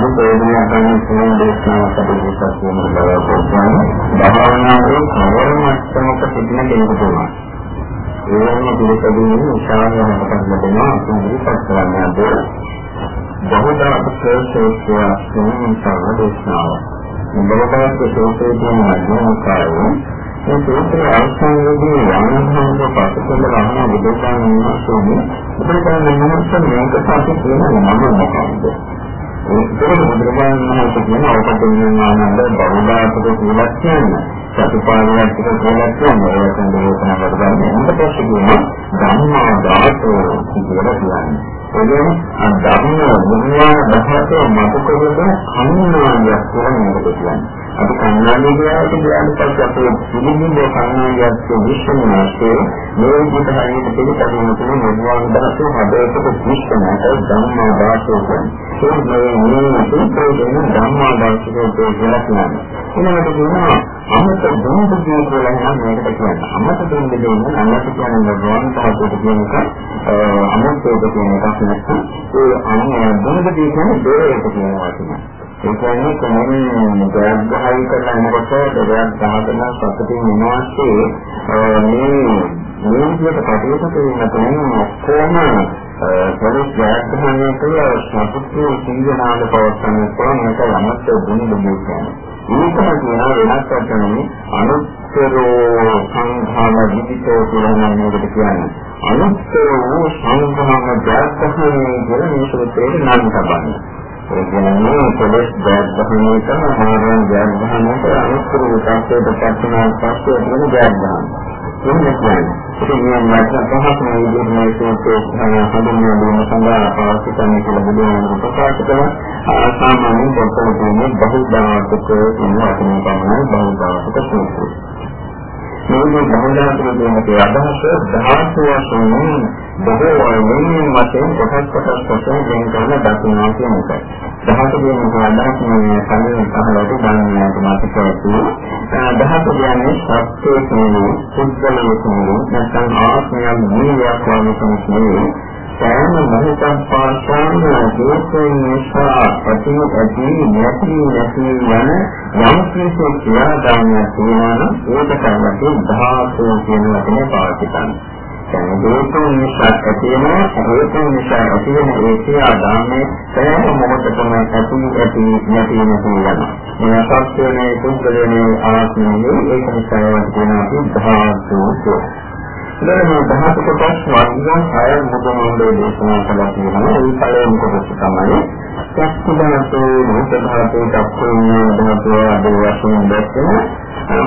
අද ප්‍රයෝජනය ගන්න පුළුවන් දේශනාවක් අපිට කියන බව පොතන භාවනාවේ කවර මට්ටමක සිටින කෙනෙකුට උනා. ඒවම පිළිපදින්නේ විශාල වෙනකට ලැබෙනවා අපේ පස්සවන්නද බහුදා අපේක්ෂේක්ෂය සම්මත දේශනාව. මෙලොවට සෝතේ කියන මධ්‍යමකාරය මේ සූත්‍රය අවසානයේදී වානහාමක පසුතල රහම බුදුසසුන වහන්සේ බුදුසසුන මනස මේක සාකච්ඡා කරන මම මොකක්ද ඒක බුදුරජාණන් වහන්සේ කියන අවබෝධයෙන් ආනන්ද බෞද්ධාත්මක කියලා කියන්නේ සතුපාලනයක් කියලා කියන්නේ ඒකෙන් දේශනා කරගන්න. ඊට පස්සේ කියන ධම්මා ධාතෝ කියලා කියන්නේ. එනම් ධර්ම විඥාන ධාතෝ මත කරගෙන අනුනායක් කියලා නේද කියන්නේ. අපි කන්නාගේ කියලාට කියන්නේ පස්සේ අපේ පිළිබිඹ කන්නාගියත් විශ්වනාසේ මේ විදිහට හරියට පිළිපදින්න පුළුවන් නිර්වාණ ධාතය හදේට විශ්වනාට ධම්මා ධාතය කියන්නේ. ඒ මේ සූත්‍රයෙන් ධම්මා ධාතය කියලා කියන්නේ. ඊළඟට කියනවා අමත දුන්ද කියලා නම් මේකට කියන්නේ. අමත දුන්ද කියන්නේ අමත කියන්නේ නිර්වාණ ධාතයට කියන එක අමතෝද කියන එකක් නැත්නම් ඒ අන්න දුන්ද කියන්නේ දෙයට කියන වචනය. ඒ කියන්නේ කොහොමද ජයග්‍රහණය කරනකොට දෙයක් ගහගෙන සතුටින් ඉනවාස්සේ මේ මේ විදිහට කටයුතු කරන තුනේ කොහොම පොලිස් ජයග්‍රහණය කළ සතුටු සිංහනාල පවත්වන්න පුළුවන් එක යමත් දුන්නු දෙයක්. ඒකම කියන වෙනස් වචනේ අනුත්තරෝ සංඝාන විදිතෝ කියලා නම් මේකට කියන්නේ. අනුත්තරෝ සංඝාන ජයග්‍රහණය කියන මේ සූත්‍රයේ නම් තබන්නේ. ඒ කියන්නේ පොලිස් ජයග්‍රහණය කරන ආරම්භ ජයග්‍රහණයට අනුත්තර විකාශයට පත්වන පස්සේ තියෙන ජයග්‍රහණ. එන්නේ කියන්නේ ඉතින් මේ මාතෘ පහක් මේ විදිහට මේ සූත්‍රයේ හඳුන්වන දෙන සඳහා පාවිච්චි කරන කියලා බුදුන් ප්‍රකාශ කරන සාමාන්‍ය පොතේ තියෙන බහුදායක කියන වචනේ තමයි බහුදායක සූත්‍රය. මේ බහුදායක කියන අදහස ධාතු වශයෙන් බොහෝ වයින් වශයෙන් කොටස් කොටස් වශයෙන් වෙන කරන දක්වනවා කියන එකයි. දහස කියන අදහස් මේ කලින් අහලට ගන්නට මාතෘකාවක් තියෙනවා. දහස කියන්නේ සත්‍යයේ කියන්නේ පුද්ගලයේ කියන්නේ නැත්නම් ආත්මයක් නිවියක් වගේ කෙනෙක් සෑම මොහොතක් පාසාම දෝෂයෙන් නිසා ඇති ඇති නැති නැති යන යම් කිසි ක්‍රියාදාමයක් තියෙනවා නම් ඒක තමයි ධාතු කියන වචනේ පාවිච්චි කරන්නේ. හේතුන් නිසා ඇතිවෙන හේතුන් නිසා ඇතිවෙන ඒ ක්‍රියාදාමයේ සෑම මොහොතකම ඇති ඇති නැති නැති යනවා. මේ සත්‍යනේ කුංගලනේ ආත්මයේ ඒක නිසා වෙන අපි ධාතු දැන් දහස කොටස් වර්ගයන් හය මුදමෝලේ දේශනා කළා කියනවා. ඒ පළවෙනි කොටස තමයි සක්කුදාතු මොහොතකට දක්වන ධාතු ආදී වශයෙන් දැක්වෙන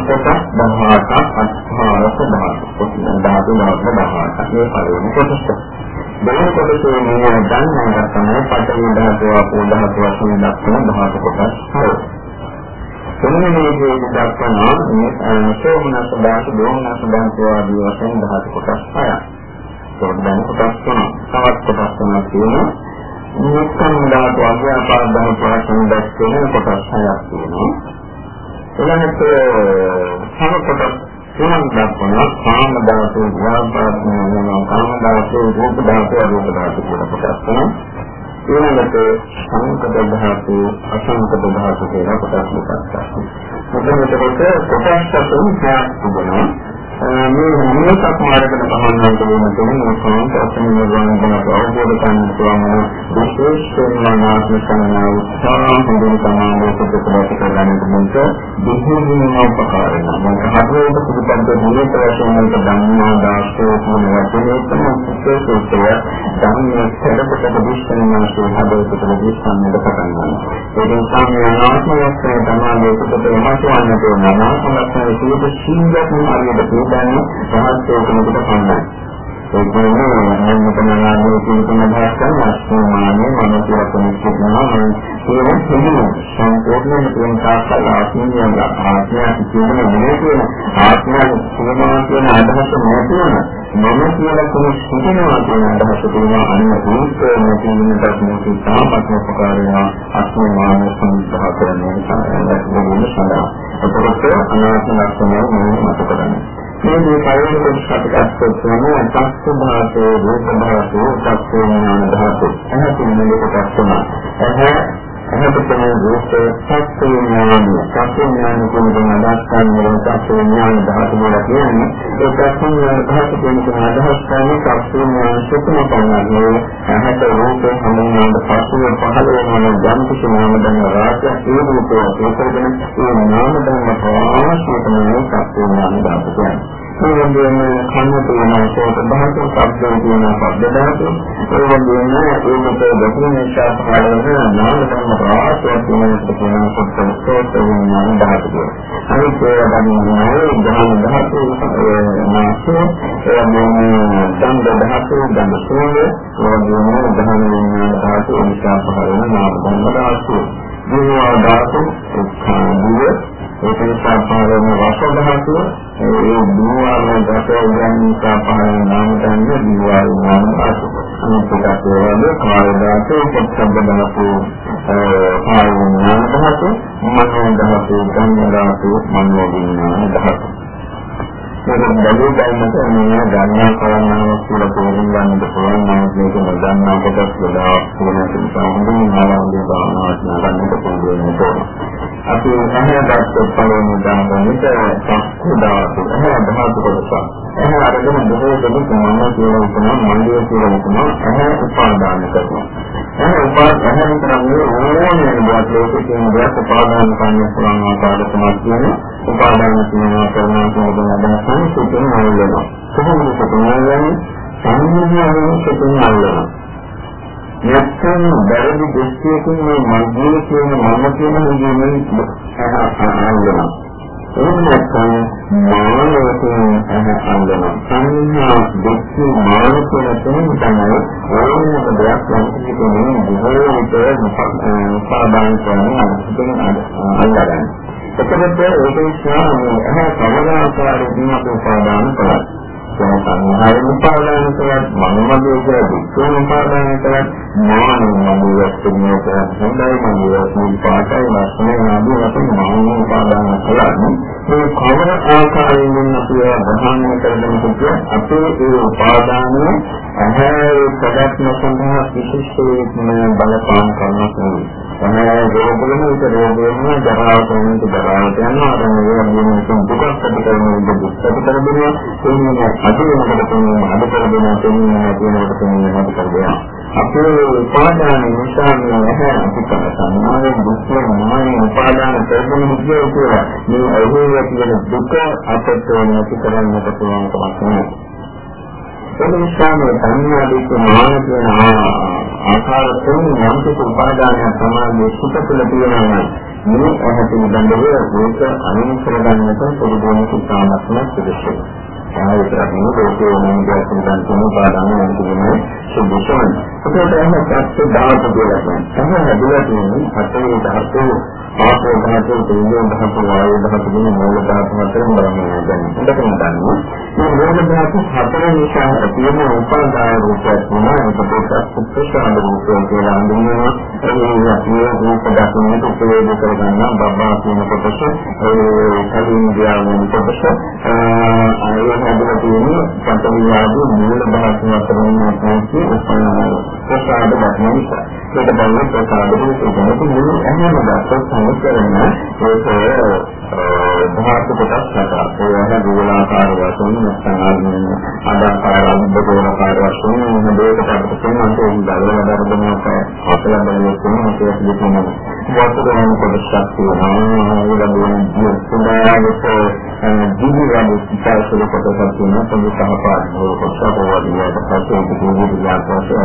කොටස් 18ක් අස්හාරක ධාතු. කොටස් 18 ධාතු 18ක් මේ පළවෙනි කොටස. දෙවෙනි කොටසේ මේ දන්නා තමයි පඨවි ධාතුව අපෝ ධාතු වශයෙන් දක්වන ධාතු කොටස් 6. තුන්වෙනි එකේ දක්වන මේ සෝමනස ධාතු, දෝමනස ධාතු ආදී වශයෙන් ධාතු කොටස් 6ක්. ඒකට දැන් කොටස් තුනක්. තවත් කොටස් තුනක් තියෙනවා. නිස්සම් ධාතු අධ්‍යාපාද ධාතු වශයෙන් දක්වන කොටස් 6ක් තියෙනවා. ඊළඟට සම කොටස් තුනක් දක්වනවා කාම ධාතු, ව්‍යාපාද වෙනවා කාම ධාතු, රූප ධාතු, අරූප ධාතු කියලා කොටස් තුනක්. ඊළඟට සංකත ධාතු, අසංකත ධාතු කියලා කොටස් දෙකක් තියෙනවා. මොකද කොටස් කොටස් තුනක් තිබෙනවා. මේ මේකක් මාර්ගකට පහන්නන්න වෙන තුනේ සංකල්පන නිර්වාණ ගැන අවබෝධ කරගන්න පුළුවන් විශේෂයෙන්ම ආත්ම සංඥාව සාහඳුන් සමානව ප්‍රතිපලක කරගන්න මුන්ට දෙහිමින උපකාර වෙනවා. මම හදවත පිළිබඳ නිරත වශයෙන් ධම්මා දාස්කෝ කියන වචනේ තමයි සුත්තේ ධම්මයේ සැලකට දුෂ්කරණාසේ හදවත ප්‍රතිස්පන්දනය පටන් ගන්නවා. ඒ නිසා මේ ආත්ම ලක්ෂණ තමයි මේකට එමතුවන්නට ඕන. ආත්ම ලක්ෂණ සියලු සිංහයන් හරියට කියන්නේ රහස්‍යෝ කෙනෙකුට පමණයි. ඒ කියන්නේ මම තමයි කියන අදහස් කරන අස්මානේ මම කියලා කෙනෙක් කියනවා මම ඒක කියන්නේ සම්පූර්ණයෙන්ම කියන තාක්කල් ආත්මීය ආත්මය කියන මොනේ කියන ආත්මය කියනවා කියන අදහස නැතුවම මම කියලා කෙනෙක් හිතනවා කියන අදහස තියෙනවා අන්න ඒක නැතිවෙන්නට මේක තාමත් උපකාර වෙනවා අස්මානේ සම්පූර්ණ කරන්නේ සඳහා. ඒකට අනාත්ම ලක්ෂණය මම මතක කරගන්නවා. මේ මේ පළවෙනි කොටස අපිට කරන චක්ක භාෂේ රූප භාෂේ චක්ක ඥාන භාෂේ එහෙනම් මේ කොටස් තුන. එහ එහෙත් තමයි රූප සත්‍ය ඥාන සත්‍ය ඥාන කියන අදහස් ගන්න සත්‍ය ඥාන ධාතු වල කියන්නේ ඒ සත්‍ය ඥාන ධාතු කියන අදහස් ගන්න සත්‍ය ඥාන සුතම කරන්නේ එහෙත් රූප සම්මෝහන පසුව පහළ වෙන යම් කිසි නාම ධර්ම රාශියක් ඒ රූපය ඒකගෙන ඒ නාම ධර්ම ප්‍රවාහය තමයි සත්‍ය ඥාන ධාතු කියන්නේ ඒ වගේම කන්න තියෙන ශෝත භාෂ ශබ්දෝ තියෙන ශබ්ද ධාතු ඒ වගේම ඒකට දකුණු නිසා පහළ වෙන නාම ධර්ම රාශියක් තියෙන කියන සත්‍යෝත් විඥාන ධාතු. අනිත් ඒවා ගන්නේ ධර්ම ධාතු මාසෝ ඒ වගේම දන්ද ධාතු දන්ද සෝල ඒ වගේම ධර්ම විඥාන ධාතු නිසා පහළ වෙන නාම ධර්ම ධාතු. දිනවා ධාතු උත්ඛාදිය ඒක නිසා පහළ වෙන රස ධාතුව ඒ දුවාන දසෝ ගන්නිකා පහළ නාම ධර්ම දිවාල නාම ධාතු අනිත් වල කාය ධාතු පොත්සබ්බ ධාතු පහළ වෙන නාම ධාතු මනෝ ධාතු ගන්න ධාතු මනෝ විඥාන ධාතු ඒක බැලු ගන්නට මේ ගන්නා කරනවා කියලා තේරුම් ගන්නට පුළුවන් නම් මේක නොදන්නා කොටස් ගොඩාක් තියෙන නිසා හොඳින් නාලන්දේ භාවනාවක් නගන්නට පුළුවන් වෙනවා. අපි අහකට පළවෙනි දානකෙට සංස්කෘදාතු අහ ධාතු කොටස. අහ අරගෙන බොහෝ දෙනෙක් මම කියලා හිතනවා මන්දිය කියලා හිතනවා අහ උපාදාන කරනවා. අහ උපාදාන අහ කරන්නේ ඕනෑම දෙයක් ලෝකේ තියෙන දෙයක් උපාදාන කරන්න පුළුවන් ආකාර තමයි කියන්නේ. උපාදාන කරනවා කරනවා කියන අදහස සිතින් අල්ලනවා. කොහොමද සිතින් අල්ලන්නේ? සංඥාවෙන් සිතින් අල්ලනවා. නැත්නම් බැරි දෘෂ්ටියකින් මේ මගේ කියන මම කියන හැඟීමෙන් අල්ලනවා. එහෙම නැත්නම් මානවකෙන් අල්ලනවා. සංඥා දෘෂ්ටි මානවකෙන් තමයි තමයි ඕනෑම දෙයක් ලංකිතේ බොහෝ විට උපාදාන කරන අල්ලගන්නේ. එතකොට ඒක නිසා අහ සමනාකාරයෙන් උපාදාන කරා. කියන සංහාරෙන් උපාදාන කරත් මනෝමය කියලා දුක්ඛ උපාදාන කරත් මානවය වස්තුනේ කරත් හොඳයි මනෝමය වස්තු පාටයි වස්තුනේ ආදී වශයෙන් මනෝමය උපාදාන කරත් මේ කවර ආකාරයෙන් අපි බහාන කරගෙන සිටිය අපේ ඒ උපාදානය අහේ ප්‍රගත්න සඳහා විශේෂ බලපාන කරනවා තමයි රෝගවල උට රෝගවල ජරාවට යන ජරාවට යනවා අර මේ වගේ දුකක් ඇති කරන දුක් ඇති කරනවා. එන්නේ අද වෙනකොට තියෙන අද කරගෙන තියෙන තියෙනකොට තියෙන අද කරගෙන අපේ උපාදාන නිසා මේ අපිට සම්මාන දුක් මොනවායි උපාදාන කරගෙන හිටියෝ කියලා. මේ අහුවේ තියෙන දුක අපට නැති කරන්නට පුළුවන් කමක් නැහැ. ඒ නිසා මේ සංඥාදීක මාන කියන ආකාර තුන නම් කිසි උපාදානයක් සමාධියේ සුත තුළ තියෙනවා. මේ ඇහැ පිළිබඳව ඒක අනිශ්චය ගන්නට පොදුම සිතාමත්ම සුදුසුයි. ආයෙ විතරක් නෙවෙයි ඒකේ මොන දෙයක් පිළිබඳව තියෙන උපාදාන නම් කියන්නේ සුදුසුයි. ඒකට එහෙම පැත්ත දාපු කියලා කියන්නේ. තමයි හැදලා තියෙන්නේ හතරේ ධාතු ආපෝ ධාතු තේජෝ ධාතු වායෝ ධාතු කියන මූල ධාතු හතරම බලන්නේ දැන්. හොඳටම දන්නවා. මේ මූල ධාතු හතර නිසා තියෙන උපාදාන රූපයක් තමයි ඒකත් සුප්‍රසාද රූපය කියලා හඳුන්වනවා. ඒ අපේ රූප දකින්නට උපයෝග කරගන්න බබ්බා කියන කොටස ඒ කලින් ගියාම කොටස ආයෙ හදලා තියෙන පන්තමියාදී මූල ධාතු හතරම තමයි උපාදාන ප්‍රසාද ධර්ම. ඒක බලන ප්‍රසාද රූපය ගැන මුළු ඇහැම දැක්ක කරන ඒක ධාතු කොටස් හතරක්. ඒ වගේ ගෝලාකාර වශයෙන් නැත්නම් ආදාකාර අනුබෝධකාර වශයෙන් මොන දෙයකට අපිට කියන්න ඕන දරවන දරදමක අපල බලන්නේ කොහොමද කියලා කියනවා. වස්තුවෙන් කොටසක් තියෙනවා. ඒ වගේම සුදායක ජීවිතය ඉස්සරහට කොටසක් තියෙනවා. පොදු සහපාත කොටසක් වගේ පස්සේ ජීවිතය යාපස්සේ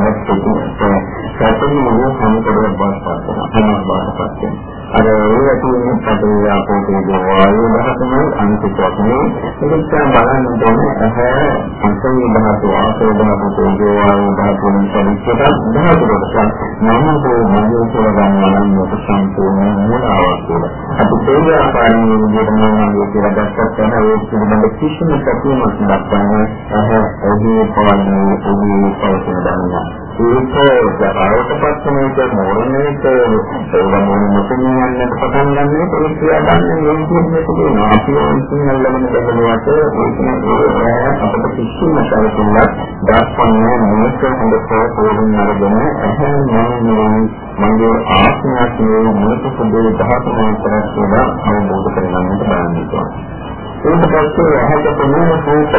සැපේ මොන සම්පූර්ණ බාස්පත් කරනවා. බාස්පත් කරනවා. අර ඒ ඇතුළේ පදේ ආපෝතේ වායු දහතමයි අනිත්‍යත්වය. ඒක නිසා බලන්න ඕනේ ඇහැ අංශයේ ධාතු ආපෝ ධාතු තේජෝ වායු ධාතු වලින් පරිච්ඡේද ධාතු කොටස නමෝ මනෝ කියලා ගන්නවා නම් සම්පූර්ණ මොනවාද කියලා. අපි තේජ ආකාරයෙන් විදිහට මොනවාද කියලා දැක්කත් යන ඒ පිළිබඳ කිසිම සැකීමක් දක්වන්නේ ඇහැ ඔහි පවන්නේ ඔහි පවතින දන්නවා. ඒක ජරාවට පස්සෙ මේක මොරණයට ඒක මොන මෙතන යන්නට පටන් ගන්න ඒ ක්‍රියා ගන්න මේ විදිහට තියෙනවා. අපි සිංහල ලබන දෙකලවට ඒක අපිට කිසිම සැලකුමක් දක්වන්නේ මේක හොඳ ප්‍රෝපෝරුම් නරගෙන එහෙම නෝනේ මගේ ආත්මයන්ගේ මොනක සුදුයි දහතුන් කරක් කියලා අවබෝධ කරගන්නට බලන්න ඕනේ. ඊට පස්සේ ඇහැට පෙනෙන රූප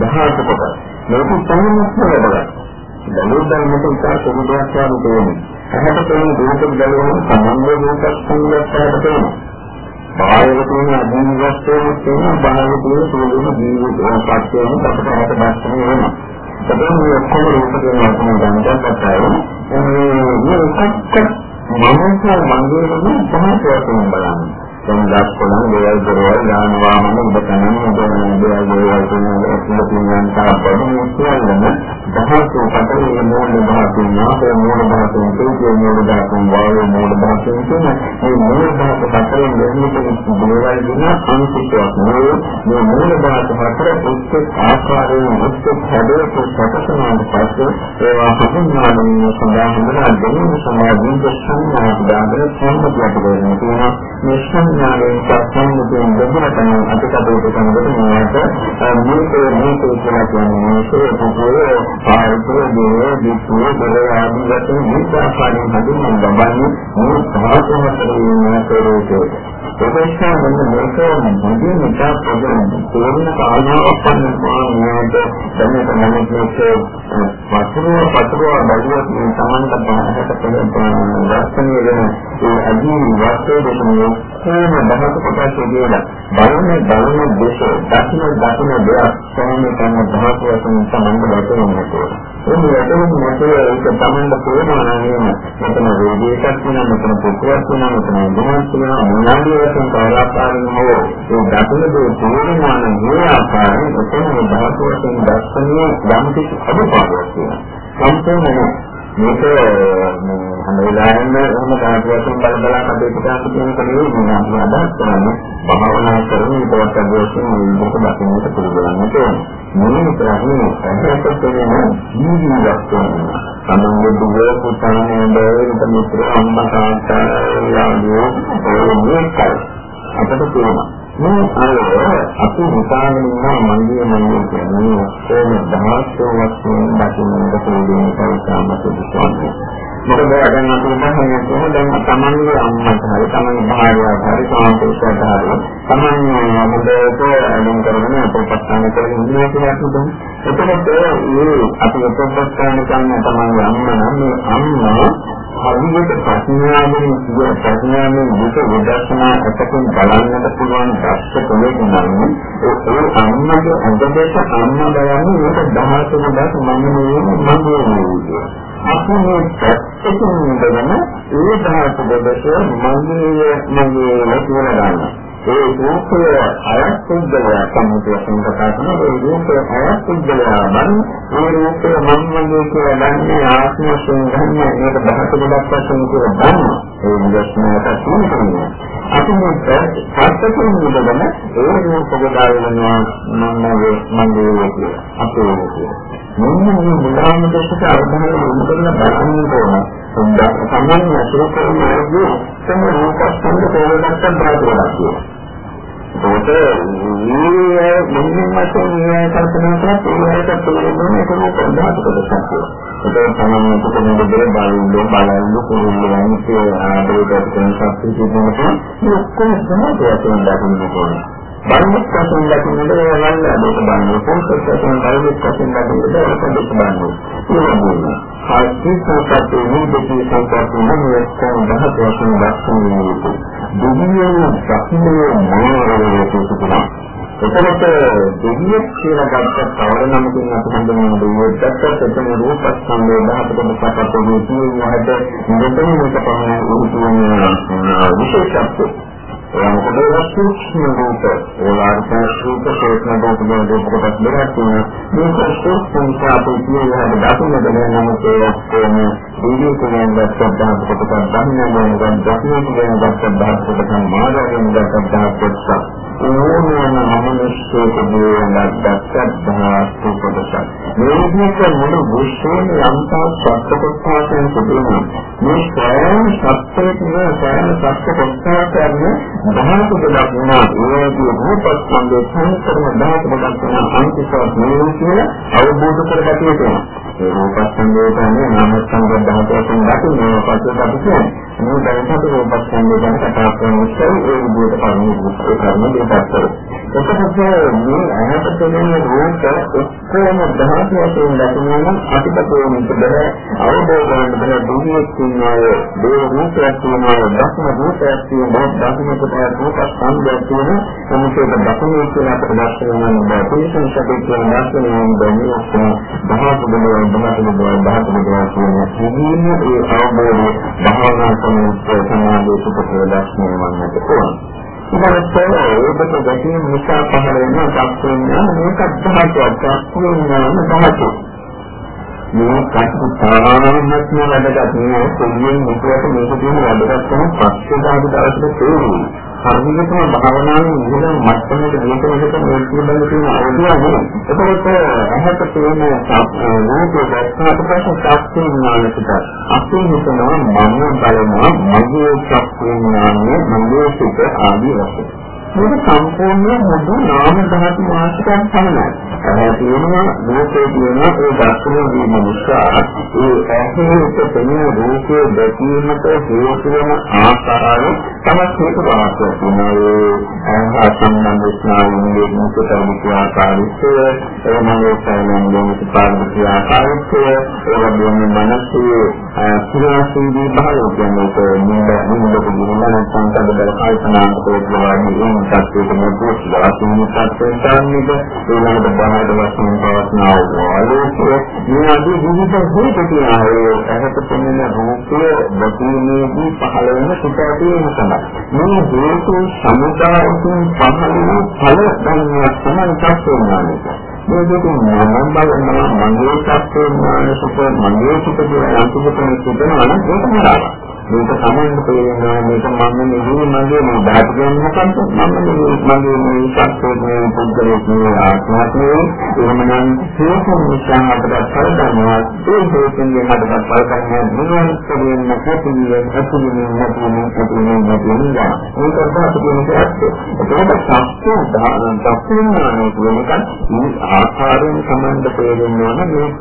දහතු කොට මේක සම්මත වෙනවා. දලුද්දන් මත උසාර සමුදයක් වගේ තියෙනවා. ඇහැට පෙනෙන රූප බලවම සම්බන්ධ රූපයක් සංගතයට තියෙනවා. බාහිර තියෙන අභිනවස්තේ තියෙන බාහිර තියෙන සියලුම ජීවිත සත්‍යයන් අපට හට දැක්කම වෙනවා. ඒකෙන් මේ ඔක්කොම රූප දෙනවා තමයි දැනගන්නත් මේ මේ එකක් මනස මගේ වෙන සමහරවිට බලන්න. දැන් ලක්ෂණ දේවල් දරවල් ඥාන වාමන උදකනන් උදකනන් දේවල් දේවල් කියන පිළිපින්යන් තාපදු කියන්න දහසෝ පතරේ මූල භාගයෙන් නාමයේ මූල භාගයෙන් තේජේ මූල භාගයෙන් වායෝ මූල භාගයෙන් කියන මේ මූල භාග පතරේ නිර්මිත දේවල් දින අනුසුතයක් නෙවෙයි. මේ මූල භාග පතර උච්ච ආකාරයෙන් උච්ච හැදේ සකසනාට පස්සේ ඒවා හඳුන්වාගෙන සඳහන් වෙන දෙවියන් සමාධියෙන් සංඥා දාන සම්පූර්ණ කරනවා මේ සංඥාවෙන් සම්මුතියෙන් දෙකටම අතිකඩේට කරනකොට මේකට මේක මේක කියලා කියන්නේ මේකේ පොතේ ආයතන දේ දිස්සේ බල ආදී වශයෙන් විවිධ ආකාරයෙන් හඳුන්වන ලබන්නේ මේ සාහසමතරේ මේකේ ප්‍රදේශය වෙන මේක මොකද නිසා ප්‍රොබ්ලම් තේරෙන කාරණාවක් වන්නවා නේද දැන් තමයි මේක වතුර වතුර බඩුවක් මේ සමානක බාහිරට පෙළෙන රසණිය වෙන ඒ අදී වස්තු දෙකම කොහොම බහක කොටස් කියලා බලන බලන දේශ දකින්න දකින්න දෙයක් සමන කරන බහක වශයෙන් සම්බන්ධ වෙනවා ඒ වගේම මොකද ඒක තමන්ට පොරනවා නේම මෙතන රෝගියෙක් වෙනවා මෙතන පුතුවක් වෙනවා මෙතන දුමක් වෙනවා මොනවාදී වශයෙන් කාලාකාරණ හෝ ඒ දකින්න දේ පොරනවා නම් මේ ආකාරයෙන් එතන බහක වශයෙන් දර්ශනීය යම් කිසි අනුපාතයක් තියෙනවා සම්පූර්ණ මේක හැම වෙලාවෙම එහෙම කාටවත් බල බල කටයුතු කරන්න කියන කෙනෙක් නෙවෙයි මම අදහස් කරන්නේ? භාවනා කරන විදිහට අධ්‍යයනයෙන් මේක දකින්නට පුළුවන් නේද? මේ විතරයි ඇත්තට කියන ජීවිතයක් තියෙනවා සමන්ගේ දුර පුතානේ බෑරට මිත්‍ර අම්මා තාත්තා යාළුවෝ ඒ මේකයි අපිට තියෙනවා මේ අය අපි හිතාගෙන ඉන්න මන්දිය මන්දිය කියන්නේ ඔක්කොම දහස්ව වශයෙන් දකින්න පුළුවන් කල්පනාවක් දුන්නේ. මොකද දැන් අපි හිතන්නේ කොහොමද දැන් තමන්ගේ අම්මට හරි තමන්ගේ භාර්යාවට හරි සාන්තෝෂයට හරි තමන්ගේ මොදේට අඳුන් කරගෙන අපපත්තාන කරගෙන ඉන්නවා කියලා හිතමු. එතකොට මේ අපි අපපත්තාන කරන තමන්ගේ අම්මා නම් මේ අම්මා හරියට ප්‍රඥාවෙන් කියන ප්‍රඥාවෙන් මුත විදර්ශනා එකකින් බලන්නට පුළුවන් දක්ෂ කෙනෙක් නම් ඒ අම්මගේ අඳදේශ අම්මා බලන්නේ මේක දහසක දස් මම නෙවෙයි මගේ නෙවෙයි. අපි මේ පැත්තකින් ඉඳගෙන ඒ දහසක දස මගේ මගේ කියලා ගන්නවා. ඒ රූපය අයත් පුද්ගලයා සම්මුතිය වශයෙන් කතා කරන ඒ රූපය අයත් පුද්ගලයා නම් ඒ රූපය මම මගේ කියලා ගන්නේ ආත්ම වශයෙන් ගන්න මේක දහස ගොඩක් වශයෙන් කියලා ගන්න ඒ විදර්ශනාවට තියෙනවා අපි මේ පස්සකින් ඉඳගෙන ඒ රූප ගොඩාව වෙනවා මම මගේ මගේ කියලා අපේ කියලා. මෙන්න මේ මුලාම දෙකට අවධානය යොමු කරලා බලන්න ඕන. සම්බන්ධ අසුර කරන අයගේ තම රූප ස්කන්ධ තේරුම්ගත්ත බාහිරයක් කියනවා. ඒකට මේ මොනින් වශයෙන් මේ කල්පනා කරත් ඒකට තේරෙන්නේ ඒක රූප ධාතු කොටසක්. ඒක තමයි මොකද දෙර බලන්න බලන්න පුළුවන් ඒ ආදරයට කරන ශක්තිය කියනකොට මේ ඔක්කොම සමාජයෙන් දකින්න ඕනේ. බලමුත් වශයෙන් දකින්නද වන්න මේක බලන්න පොන්සත් වශයෙන් බලමුත් වශයෙන් දකින්නද ඒක දෙක බලන්න. ඒ වගේම ආර්ථික සංකල්පයේ නිදි සංකල්පයේ මොනවාද දහත් වශයෙන් දක්වන්නේ නේද? දෙවියන් දකින්නේ මොනවාද කියනවා. එතකොට දෙවියෙක් කියලා ගත්තත් කවර නමකින් අපි හඳුන්වන දෙවියෙක් දැක්කත් එතන රූපස්කන්ධය දහතකට සකස් වෙන්නේ නැහැ. මෙතන මේක පමණ විශේෂත්වය. මොකද ඒක සූක්ෂම රූප ඕලාරික රූප සේකන රූප වල රූප කොටස් දෙකක් තියෙනවා. මේක සූක්ෂම අපේ කියන දකින්න දෙන නමුත් ඒ ඔක්කොම දීවි කියන දස්සබ්දා කොටස් ධර්මයෙන් ගන්න දකින්න කියන දස්සබ්දා කොටස් මාර්ගයෙන් දස්සබ්දා කොටස් ඕනෑම මනුෂ්‍යයෙකුගේ දස්සබ්දා කොටස් මේ විදිහට මුළු විශ්වයේ යම්තා සත්‍ය කොටසෙන් තිබෙනවා. මේ සෑම සත්‍යයකම සෑම සත්‍ය කොටසක්ම ධාතු දෙකක් වුණා. ඒකේ රූපස්කන්ධයේ සංකරණ ධාතු දෙකක් වුණා. අන්තිසත් නෙවෙයි කියලා අවබෝධ කරගන්න ඕනේ. ඒ රූපස්කන්ධය කියන්නේ නාමස්කන්ධ ධාතුවෙන් දකින්නේ පස්සේ අපි කියන්නේ. මේ දැනට රූපස්කන්ධය ගැන කතා කරන නිසා ඒ විදිහට පරිණිත කරන දෙයක් කරා. එතකොට මේ අහකට තියෙන රූප ඔක්කොම ධාතු වශයෙන් දකිනවා නම් අතිපතෝනිට බෑ අවබෝධ කරගන්න බෑ දුන්නේ තියෙනවා දේ රූපයක් තියෙනවා දක්ම රූපයක් තියෙනවා දක්ම කොට රූපස්කන්ධයක් තියෙනවා මොකද දක්මේ කියලා අපිට දැක්වෙනවා නේද පුරුෂන් සැපේ කියන දැක්වෙනවා බැන්නේ ඔක්කොම ධාතු දෙනවා ධාතු දෙනවා ධාතු දෙනවා කියන ඒ අවබෝධය භාවනා කරන සමාධියේ සුපතේ දැක්වෙනවා වන්නට ඕන ඊට ඒකට ගැටීම් නිසා පහළ වෙන සත්‍යඥාන මේක ධාතුවක් සත්‍යඥාන ධාතුව. මේ කටපාරාමත්ම වැඩකට නේ කොල්ලෙන් මුකුවට මේක කියන වැඩකට තමයි පස්සේ දාපු දවසට තේරෙන්නේ. හරියටම භාවනාවේ ඉහළ මට්ටමකට දීපනකට මේ පිළිබඳ තියෙන අවධියනේ. එතකොට ඇහැට තියෙන රූපේ දැක්කට පස්සේ සත්‍ය ඥානකට අපි හිතනවා මම බලනවා මගේ සත්‍ය ඥානය මගේ සිත ආදී වශයෙන්. මේක සම්පූර්ණ මොකද නාම ධාතු මාසිකයන් පමණයි. ඒ තියෙනවා ලෝකේ තියෙනවා ඒ දර්ශන වීම නිසා ඒ ඇහිට තෙමින රූපයේ දැකීමට හේතු වෙන ආකාරය තමයි හේතු වාක්‍ය තියෙනවා. ඒ සම්බන්ධ ස්නායුන්ගේ මුකතරමික ආකාරය ඒ මනෝ සයලෙන්ගේ මුකපාරික ආකාරය ඒ වගේම මනසේ ක්‍රියාශීලී භාවය කියන්නේ නින්ද නින්ද කියන නැත්නම් කඩබල කල්පනා කරලා සත්‍යයට මොකද වාසිනී සත්‍යයෙන් ගන්නද ඊළඟට බාහිර වශයෙන් පවස්නාව ආලෝකය මේ ආදී විවිධ හේතු තියෙනවා ඒ ඇහැට පෙනෙන රූපය දැකීමේදී පහළ වෙන සුඛාදී තමයි මේ හේතු සමුදායකින් පහළ වෙන ඵල ධර්මයක් තමයි සත්‍යඥානය මේ දෙක මම බලනවා මගේ සත්‍යඥාන සුඛ මගේ සුඛ කියන අන්තිමට කියනවා නම් ඒක නරක මේක සමන්න තේරෙනවා. මේක මම නෙවෙයි මගේ මේ ධාතු කියන්නේ මොකක්ද මම නෙවෙයි මගේ මේ සත්‍යයේ පුද්ගලයෙක් නෙවෙයි ආත්මයක් නෙවෙයි. එහෙමනම් හේතුන් නිසා අපට පරිදන්නවා ඒ හේතුන් හදපත් පරිදන්නවා මොනවද කියන්නේ? නැතිනේ ඇතුළේ නැතිනේ ඇතුළේ නැතිනේ මේක තමයි කියන්නේ ඒකට සත්‍ය දාන දක්වනවා කියන එක මේ ආකාරයෙන් සමන්න තේරෙනවා නම් මේක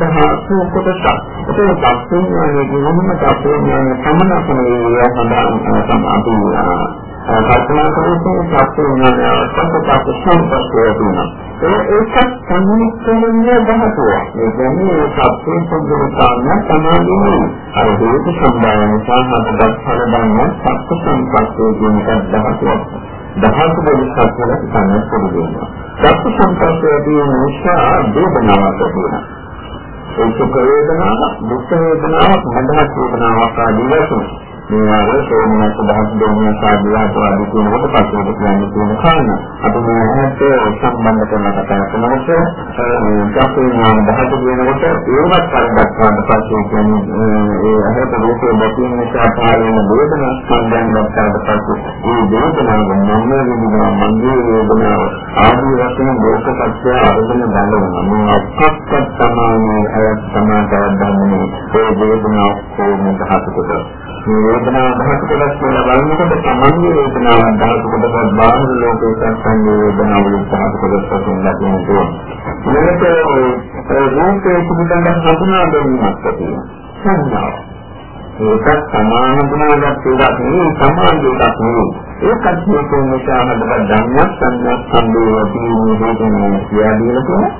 ධාතු කොටසක්. ඒක දක්වන්නේ කියන්නේ දක්වන්නේ සම්මතන වේවා සඳහන් සමාපි කල්පනා කරන්නේ සත්‍ය ඥානය සම්පත සම්පස්තය දුන්නා. ඒ ඒකත් සම්මුතිකමනේ දහතුව. ඒ කියන්නේ සත්‍ය සම්පූර්ණතාවය සමාධිය. අර හේතු සම්බන්ධ සාහසක් හරදන්න සත්‍ය සම්පස්තය කියන එක දහතුවක්. දහතු බොලිස්සක්වල සම්පූර්ණ වෙනවා. සත්‍ය සම්පස්තය කියන නිසා වේදනාවක් තියෙනවා. ඒ සුඛ වේදනාවක්, දුක් වේදනාවක්, මඳහත් වේදනාවක් ආදී වශයෙන්. මේ වගේ සෝමනස් දහස් දෙන්නේ සාධියාට ආදී කියනකොට පස්සේ කියන්නේ කියන කාරණා. අපි මේකට සම්බන්ධ කරන කතා කරනකොට මේ ජාතේ නාම දහස කියනකොට ඒවත් කරගත්තාට පස්සේ කියන්නේ ඒ අහත රූපේ දැකීම නිසා පාරේන වේදනා ස්කන්ධයන් ගත්තාට පස්සේ ඒ වේදනාව මම විඳිනවා මගේ වේදනාව ආදී වශයෙන් ලෝක සත්‍ය අරගෙන බලනවා. මේ අක්කත් තමයි අයත් සමාදවල් දන්නේ ඒ වේදනාව කොහොමද හසුකරන්නේ මේ වේදනාව දහස් කොටස් කියලා බලනකොට සමන්ගේ වේදනාව දහස් කොටස් බාහිර ලෝකයේ සංසංගේ වේදනාව වලින් දහස් කොටස් වශයෙන් ලැබෙන දුක. මේක රූපේ පිළිබඳ හඳුනා ගැනීමක් තියෙනවා. සංඥාව. ඒක සමාන හඳුනාගත් එකක් නෙවෙයි සමාන දෙයක් නෙවෙයි. ඒකත් හේතුන් නිසා හදපත් ධර්මයක් සංඥා සම්බේධ වීම හේතුන් කියලා දීලා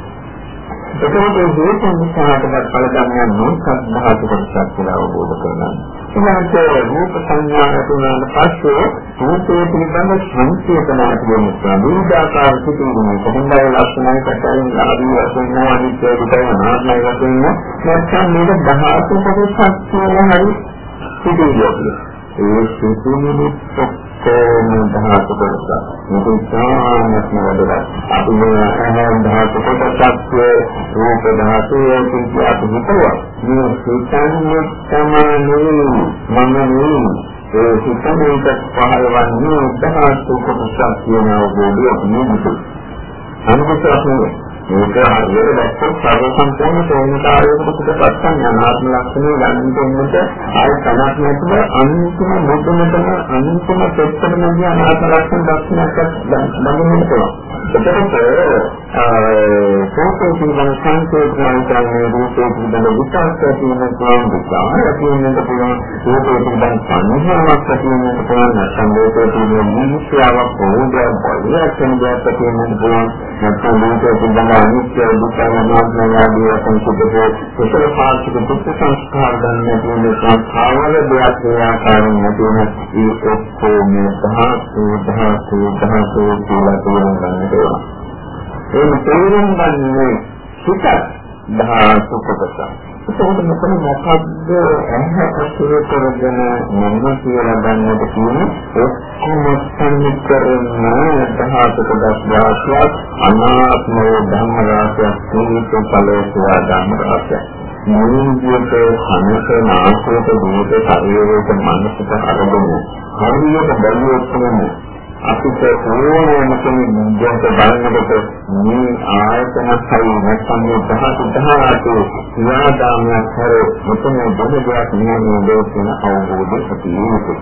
එතකොට මේ හේතුන් නිසා හටගත් ඵල ධර්මයන් නොසත් ධාතු කොටසක් කියලා අවබෝධ කරගන්න. ඊළඟට රූප සංඥා නැතුණාට පස්සේ රූපේ පිළිබඳ සංකේතනාට වෙනවා. විවිධාකාර සිතුවිලි කොහොමද ලක්ෂණයි කටයින් ආදී වශයෙන් අනිත්‍ය දුකයි අනාත්මයි වශයෙන් නැත්නම් මේක ධාතු කොටසක් කියලා හරි සිදුවිලි. ඒ සිතුවිලි කොහොම ධාතු කොටස. මේක සාමාන්‍යම වැඩක්. අපි මේ ධාතු කොටසක් රූප ධාතු කියන අපි හිතුවා. මේ සිතන්නේ තමයි මම නෙවෙයි. ඒ සිතන්නේ පහළවන්නේ ධාතු කොටසක් කියන අවබෝධය අපි නෙමෙයි. අනුකම්පාවක් මේක හරියට දැක්කොත් සර්ව සම්පූර්ණ ශූන්‍යතාවයකට පිටපත් ගන්න අනාත්ම ලක්ෂණය ගන්න දෙන්නට ආය තනක් නැතුව අන්තිම මුදුනටම අන්තිම පෙත්තටම අනාත්ම ලක්ෂණ දක්ෂණයක් ගන්න පුළුවන්. එතකොට පොතේ තියෙන සංකේතයන් කියන්නේ රූපේ පිළිබඳ විස්තර තියෙන පුළුවන් විස්තර තියෙනට පුළුවන් රූපේ පිළිබඳ සංහිඳාවක් තියෙනට පුළුවන් නැත්නම් රූපේ පිළිබඳ නිශ්චයාවක් පොඩ්ඩක් බලයක් තියෙනට තියෙනට පුළුවන් නැත්නම් රූපේ පිළිබඳ අනිත්‍ය දුක්ඛ අනාත්ම ආදී වශයෙන් සුදුසු කුසල පාර්ශ්වික දුක්ඛ සංස්කාර ගන්න තියෙන සංස්කාරවල දෙයක් ආකාරයෙන් නැතින ඒ ඔක්කොම ධාතු ධාතු ධාතු කියලා තේරුම් ගන්න ඕන. ඒ තේරුම් ගන්නේ සිත ධාතු කොටස. එතකොට මෙතන මොකද්ද ඇහැ අසුර කරගෙන මම කියලා ගන්නට කියන්නේ ඔක්කොම සම්මිතරන ධාතු කොටස් ධාතුවක් අනාත්ම ධම්ම රාශියක් තීත ඵලෝසවා ධම්ම රාශියක්. මූලික කනක නාසයට දුරට ශරීරයට මනසට අරගෙන හරියට බැලුවොත් තමයි අපිට ඕනෑම කෙනෙක් ජීවිත බලනකොට මේ ආයතන හයි නැත්නම් මේ දහතු දහතු යාදාමයක් හර මෙතන බොහෝ දෙයක් නෙමෙයි කියන අවබෝධය ඇති වෙනවා.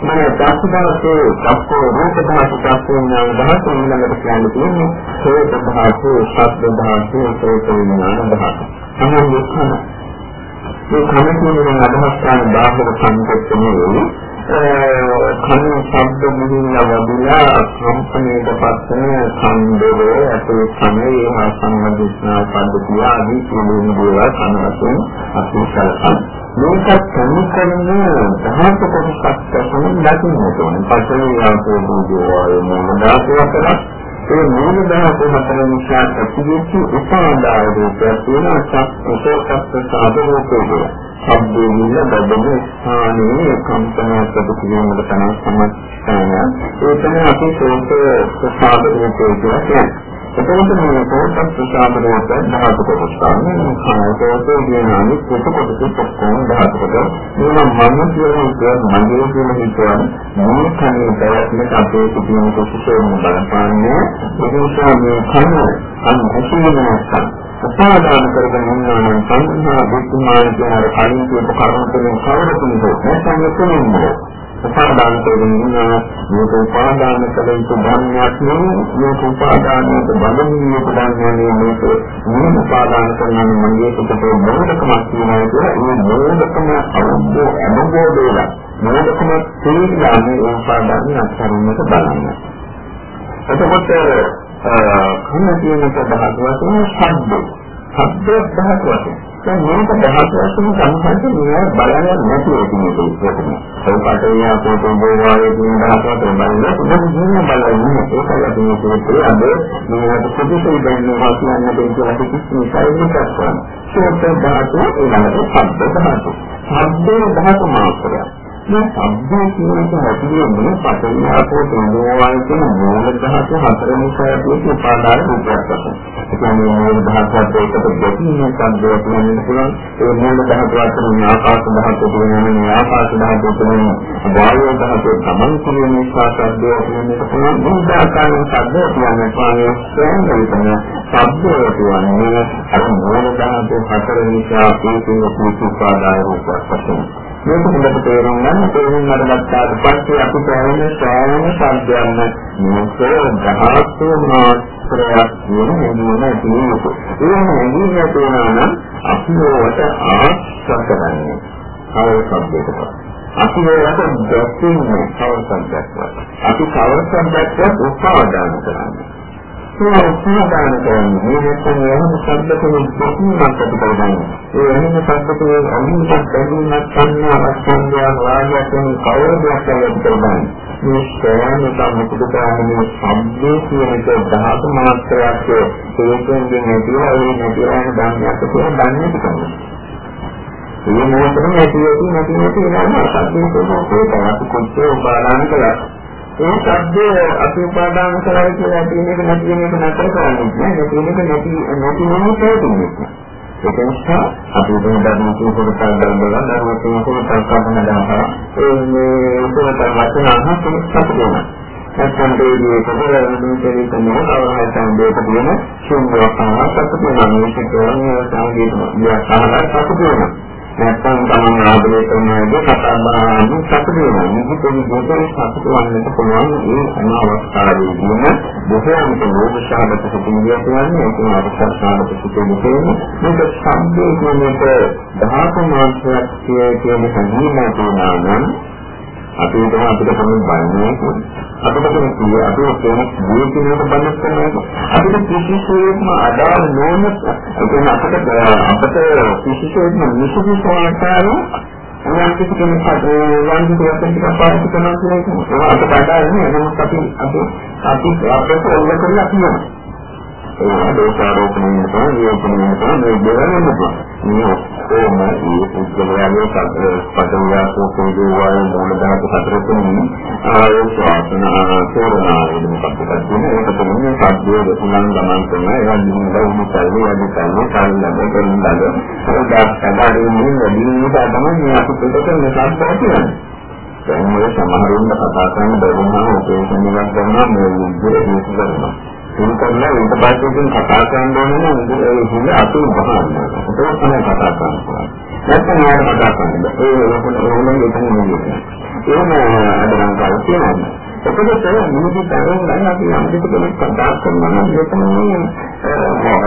මම දක්ෂතාවයේ දක්ෂ රූප ධාතු දක්ෂ ධාතු ඊළඟට කියන්න තියෙන්නේ සෝත ධාතු, ශබ්ද ධාතු, සෝත විඥාන ධාතු. තමයි මේ කන කියන අදහස් ගන්න බාහිර සංකල්පනේ කන ශබ්ද මුලින්ම වදිනා කම්පණයට පස්සෙන සංදේවය අපේ කනේ හා සම්බන්ධනා පද්ධතිය ආදී සියලුම දේවල් කන වශයෙන් අපි කල්පනා මේක සම්කරන දහස කොටසක් තමයි දකින්න ඕනේ. පස්සේ ආපෝ දුජෝ මොනවාද ඒ මූල දහස හතර නිසා ඇතිවෙච්ච උපාදාය රූපය තියෙන සත්‍යසෝකස්ස සාධනෝකේ සබ්දේ නිල බබන ස්ථානයේ කම්පනය ප්‍රතික්‍රියාවට තමයි සමස්තය. ඒ තමයි අපි සෝත ප්‍රසාද රූපය කියන්නේ. එතකොට මේ පොතක් ප්‍රසාදරයට ධාතු කොටස් ගන්න කායතෝතේ කියනනි කොට කොටස් ඔක්කොම ධාතු කොටස් මේවා මම කියන එක මගේ කියන හිතවල මොන කන්නේ දැක්මට අපේ සිටින කොටසෙන් බලපාන්නේ. ඒ නිසා මේ කන අන්න ඇසිගෙන නැත්නම් උපාදාන කරගෙන ඉන්නවා නම් සංඥා බුද්ධමාන කියන අර කලින් කියපු කරුණු වලින් කවරකින් හෝ නැත්නම් මෙතනින්ම උපාදාන කරගෙන ඉන්නවා මේක උපාදාන කළ යුතු ධර්මයක් නෙවෙයි. මේක උපාදානයට බඳින්නට ධර්මයක් මේක මොන උපාදාන කරනවා මගේ පිටේ මොනකමක් කියනවා කියලා ඒ මොනකම අවබෝධ අනුභව වෙලා මොනකම තේරිලා මේ උපාදාන අත්හරින්නට බලන්න. එතකොට කන කියන පදහස් වශයෙන් ශබ්ද. ශබ්ද පදහස් වශයෙන් දැන් මේක දහස් වශයෙන් සම්බන්ධ නෑ බලන්නේ නැති එක නෙවෙයි ඒකනේ. ඒකට එයා පොතේ බෝවායේ තියෙන දහස් වශයෙන් බලන්නේ මොකද කියන්නේ බලන්නේ ඒකයි අපි මේ කියන්නේ අද මේකට සුදුසු දෙන්නේ වාසියන්න දෙන්න කියලා කිසිම සායනයක් කරනවා. ඒක ධාතු ඊළඟට ශබ්ද ධාතු. ශබ්දේ ධාතු මාත්‍රයක්. මේ සම්භව කියන එක හැදෙන්නේ පතන ආපෝ තෝවාය කියන මූල ධාතු හතර නිසා ඇති උපාදාන රූපයක් වශයෙන්. ඒ කියන්නේ මූල ධාතුවත් එක්ක දෙකින් සම්බන්ධ වෙන්න පුළුවන්. ඒ මූල ධාතු අතර ආකාශ ධාතු කියන්නේ ආකාශ ධාතු කියන්නේ වායු ධාතු සමන් කියන නිසා සද්දය කියන්නේ පුළුවන්. මේ ආකාරයෙන් සද්දය කියන්නේ පානේ ස්වයං සද්දය කියන්නේ අර මූල ධාතු හතර නිසා ඒකේ උපාදාන රූපයක් වශයෙන්. මේක හොඳට තේරුම් ගන්න තේරුම් අරගත්තාට පස්සේ අපිට ඇහෙන සෑම ශබ්දයක්ම මේක ධාතු මාත්‍රයක් කියන හැඟීම තියෙනවා. ඒ හැඟීම තියෙනවා නම් අපි ඒවට ආශ්‍රය කරන්නේ. කවර ශබ්දයකට. අපි ඒවට දැකින්නේ කවර ශබ්දයක්ද? අපි කවර ශබ්දයක්ද උපාදාන කරන්නේ. ඒ සමාදාන කරන්නේ මේ නැත්නම් එහෙම ශබ්දකෙන් දෙකක් ඇති කරගන්න. ඒ එහෙම ශබ්දකේ අනිත් බැඳීමක් සංඥා වස්තුන්ගේ වාග්යක් වෙන කවරදයක් ඇති කරගන්න. මේ ශ්‍රේණ සම්මුතිකාමනේ සම්මේ කියන එක ධාතු මාත්‍රයක් ඒකෙන් නැතිලා ඒ නැතිලා යන ධර්මයක් කියලා දන්නේ නැහැ. ඒ මොහොතේම ඇති ඇති නැති නැති වෙනවා. සත්‍යයෙන් කොහොමද ඒක කොච්චර උපාදාන කළා. ඒ සද්දය අපි උපාදාන කරලා කියලා තියෙන එක නැති වෙන එක නතර කරන්නේ නැහැ. නැති වෙන එක නැති නැති වෙන ප්‍රයෝජනයක්. ඒක නිසා අපි මේ ධර්ම කීපකට ගන්නවා ධර්ම කීපකට කරන දානවා. ඒ මේ උපත වචන අහන්න සතුටුනවා. නැත්නම් දේවියේ කොහොමද මේ කෙනෙක් කවරහයි සම්බේත කියන ශුන්‍යතාවක් සතුට වෙනවා මේක කියන්නේ සංගීත ව්‍යාකරණ සතුට වෙනවා නැත්නම් තමන් ආදරය කරනවාගේ කතා බහම සතුට වෙනවා. මේක පොඩි සතුට වන්නට පුළුවන් ඒ හැම අවස්ථාවේදීම බොහෝමක රෝගශාලක සිටිනවා කියන්නේ ඒක අවස්ථාවක සිටින්නේ මේක සම්බේ කියනක ධාතු මාත්‍රයක් කියන සංකීර්ණ තෝරනවා නම් අපි හිතමු අපිට කොහොමද බලන්නේ අපිට කියන්නේ අපේ කෙනෙක් ජීවිතේට බලන්න කරනවා. අපිට කිසිසේත්ම අදාළ නොවන ඒ අපිට අපිට කිසිසේත්ම නිසි සමාකාරය යම් කිසි කෙනෙක් යම් කිසි කෙනෙක් පාවිච්චි කරනවා කියන එක අපිට අදාළ නෑ. නමුත් අපි අපි අපි අපිට ඔන්න කරලා තියෙනවා. ඒ දෝෂාරෝපණය නිසා වියෝපණය නිසා මේ දෙවන්න පුළුවන්. මේ ඔක්කොම මේ පුද්ගලයාගේ පදවියාසෝ කෝදේ වගේ මූලධාතු හතර තුනේ ආයෝක ශාසන තෝරනාවේ මොකක්ද කියන්නේ? ඒක තමයි සාධ්‍ය දෙතුනන් ගමන් කරන ඒවා නිමුදවුණු කල්ලි වැඩි කරන කාරණා දෙකෙන් බඳ උදාස්තබාරේ නිමුදින තමයි මේ අපිට කරන සාධ්‍ය කියන්නේ දැන් මේ සමහරුන් කතා කරන බැරි නම් උපේක්ෂණයක් කරනවා මේ විදිහට කරනවා ඒක කරලා ඊට පස්සේ ඉතින් කතා කරන්න ඕනේ නම් ඒ හිඳ අතේ බහන්න. ඒක තමයි කතා කරන්නේ. නැත්නම් යාර කතා කරන්නේ. ඒ ඕනම එකක් නෙමෙයි. එහෙම අදරන් කරලා තියෙනවා. එතකොට මිනිස්සු දැනෙන්නේ අපි යම් දෙයක් කතා කරනවා නම් ඒක තමයි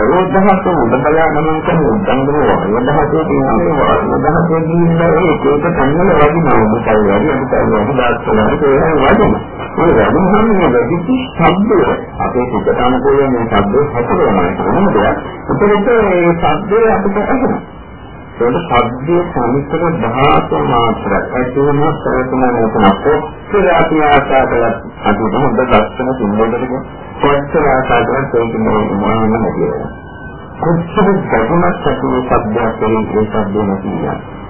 රෝධහත උදබලා ගමන් කරන උද්දංගම රෝධහතේ තියෙනවා රෝධහතේ කියන්නේ ඒක තන්නල වදිනවා මොකද වැඩි අපි තමයි දාස්කලා ඒක වදිනවා ඒ වදිනහම මේ වැඩි ශබ්දය. අපේ සිතට අනුකූල මේ ශබ්දය හැදෙනවා නේද එතකොට ඒ ශබ්දය අපිට ඇහෙනවා. ඒක සබ්දයේ සමිතක ධාතු මාත්‍රයක්. ඒක වෙන සරසන නැතන කොච්චර අපි ආශා කළත් අපි හොඳ ලක්ෂණ සිංහලකට කොච්චර ආශා කළත් ඒක මොනවද නැතිව. කොච්චර ගැටුමක් ඇති සබ්දයක් කියන ඒ සබ්දේ නැතිව.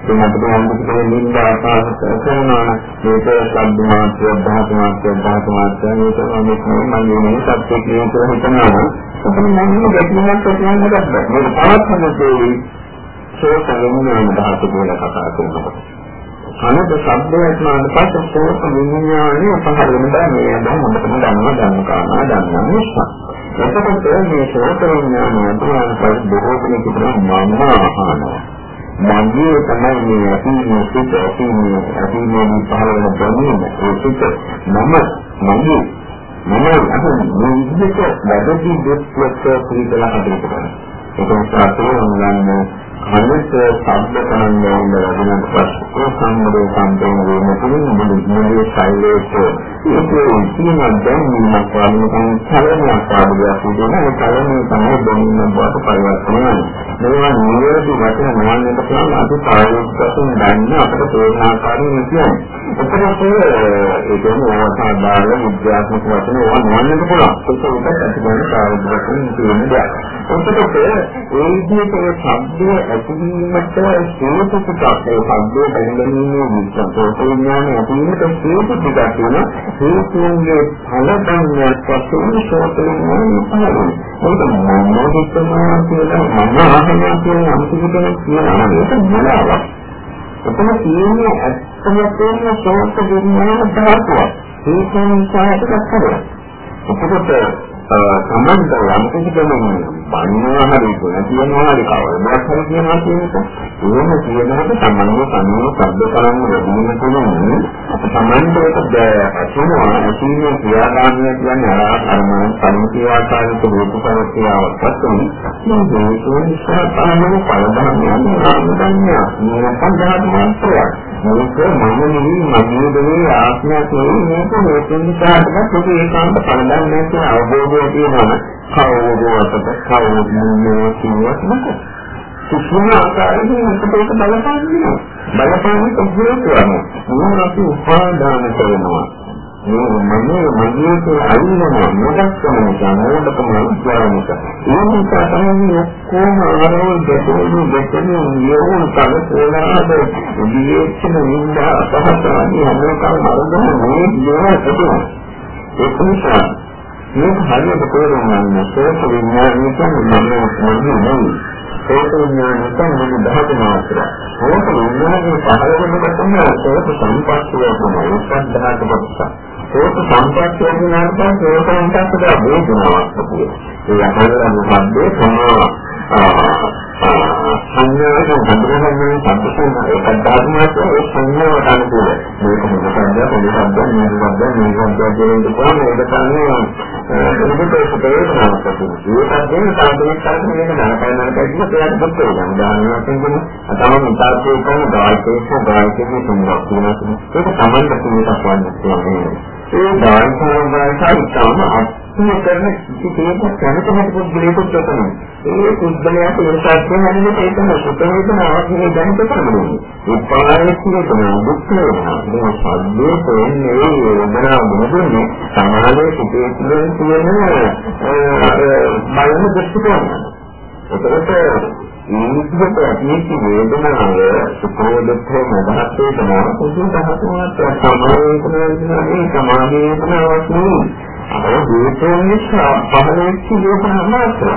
දැන් අපිට හම්බුත් කරේ නින්දා ආකාශ කරනවා නම් මේක සබ්ද මාත්‍රය ධාතු මාත්‍රය ධාතු මාත්‍රය මේක මේක මන්නේ මේ සත්‍ය කියන එක හිතනවා. ඒක නම් මන්නේ ගැටුමක් ඇති වෙනකොට මේක තවත් හම්බුනේ සෝත විඥාන ධාතු කියලා කතා කරනවා. අනද ශබ්දයක් නාද පස්සේ සෝත විඥානය පහළ වෙනවා මේ දැන් මොකටද දන්නවා දන්න කාරණා දන්නා නිසා. එතකොට මේ සෝත විඥානය අතුරාන පස්සේ බොහෝ දෙනෙක් කියනවා මම අහනවා. මගේ තමයි මේ අතීතයේ සිට අතීතයේ අතීතයේ පහළ වෙන දැනීම ඒ සිට මම මගේ මම අහන්නේ මේ විදිහට වැඩි දෙයක් පිළිබඳව හදන්න. ඒක නිසා තේරුම් අනිත් ශබ්ද කනන්නේ ලැබෙන පස්සේ සම්මදේ සම්පූර්ණ වෙන තුරු මුළු මුළු ශෛලයට ඒකේ තියෙන දැනීමක් වගේ චලනයක් පාඩුවක් තියෙනවා ඒ චලනය තමයි දැනීම බවට පරිවර්තනය වෙන්නේ. මේවා නිරෝධී වචන නොවන්නට පුළුවන් අපි පාඩුවක් වශයෙන් ගන්න අපිට තේරෙන ආකාරයෙන් කියන්නේ එතකොට ඒ කියන්නේ සාධාරණ විද්‍යාත්මක වචන ඕවා නොවන්නට පුළුවන්. ඒක උඩට ඇතිවෙන පාඩුවක් වශයෙන් තියෙන දෙයක්. එතකොට ඒ විදිහට ශබ්දය ඇතිවීමට හේතු ටිකක් ඒ සම්බේ බැඳගැනීමේ විශ්වාස විඥානය ඇතිවීමට හේතු ටිකක් වෙන හේතුන්ගේ ඵලයන්යක් වශයෙන් ශෝත විඥානය පහළවෙනවා. ඒක මොනවද හිතනවා කියලා මම අහනවා කියන අන්තිමට කියනවා ඒක නෑවක්. එතන තියෙන්නේ ඇත්තම තියෙන ශෝත විඥාන ධාතුවක්. ඒකෙන් සාහිතයක් කරනවා. එතකොට සම්බන්ධ යම් කිසි කෙනෙක් බණිනවා හරි කියනවා හරි කවදාවත් හරි කියනවා කියන එක එහෙම කියනකොට සම්බන්ධව කනුව සබ්ද කරන්න ලැබෙන කෙනෙක් සම්බන්ධයට ඇතුළේ ඇතුළේ ක්‍රියාදාමය කියන්නේ අර අරමුණ සම්මුතිය ආකාරයට රූපපරතියාවක් වශයෙන් මේ දෝෂෝනිසා තමයි පළදාන යන ආනන්දන්‍ය මේ පන්දහත් මාත්‍රයක් මේක මම නෙවෙයි මගේ දෙවේ ආත්මයක් නෙවෙයි මේක හේතුන් නිසා තමයි ඒකාන්ත පළදාන නැති අවබෝධ අවබෝධය තියෙනවා. කවුරුවටද කවුරුද මේ කියවත් නැහැ කිසිම ආකාරයකින් අපිට බලපාන්නේ බලපාන්නේ කොහොමද කියන්නේ? මොනවා අපි උපාදාන කරනවා? මේ මගේ මගේ අයිනවා මොකක්ද කියන්නේ මොකටද කියන්නේ ඒ නිසා තමයි ඔක්කොම ආරෝල් දෙකේ දෙකේ නියෝන කල තෝරාද විදේශන නින්දා අපහසුතාවය හැමෝටම අරගෙන මේ ජීවිතේ ඒක නිසා මේක හරියට තේරුම් ගන්න සෝත විඥානය කියන්නේ මම නෙමෙයි. සෝත විඥානය කියන්නේ මොන ධාතු මාත්‍ර. සෝත විඥානය පහළ වෙනකොට තමයි සෝත සම්පස්සිය වෙනවා. ඒකත් ධාතු කොටස. ඒක සංකප්ප වෙනාට පස්සේ ඒක සංකප්පද වේදනාවක් තියෙනවා. ඒ අතරේ මොකද්ද සමා සංඥාවෙන් බඳුනගෙන සම්පූර්ණ ඒක ධර්මයක් ඒ සංඥාවට අනුකූල. මේක මොකක්ද? පොලිසබ්ද නිරබ්ද නිරබ්ද කියන දුකම ඒක තමයි ඒකට ප්‍රේරණාවක් තියෙනවා. ඒකත් දෙන සාධනයක් කරන එක නරකයි නරකයි කියන දෙයක් දුක් වෙනවා. උදාහරණයක් වශයෙන් තමයි ඉතාලි කරන ගායකයෙක් ගායකයෙක් තුන්වක් තියෙනවා. ඒක සමන්ත කුමකට වන්නේ ඒ දායකයන් ගායකයන් මේ කරන කිසිම කැමැතිමත් පුද්ගලයෙකුට තමයි. ඒ පුද්ගලයාට ඒ සත්‍ය හැදෙන්න ඒකම සුත වේදනාවක් නේ දැනට කරන්නේ. ඒ පාරේ කියන දුක් වෙනවා. මේ සද්දේ තෝන්නේ වේදනාව මොනදන්නේ සමාජයේ සිටේ තියෙන තියෙන බලන දෘෂ්ටිකෝණය. ඒකට නිමිතිකට ඇතිවෙච්ච වේදනාව සුඛෝ දුක්ඛෝ මදහත් වේදනාව කුසල දහතුනක් සමාවේදනාවේ සමාවේදනාවක් නෙවෙයි අර හේතුන් නිසා පහළ වෙච්ච වේදනා මාත්‍ර.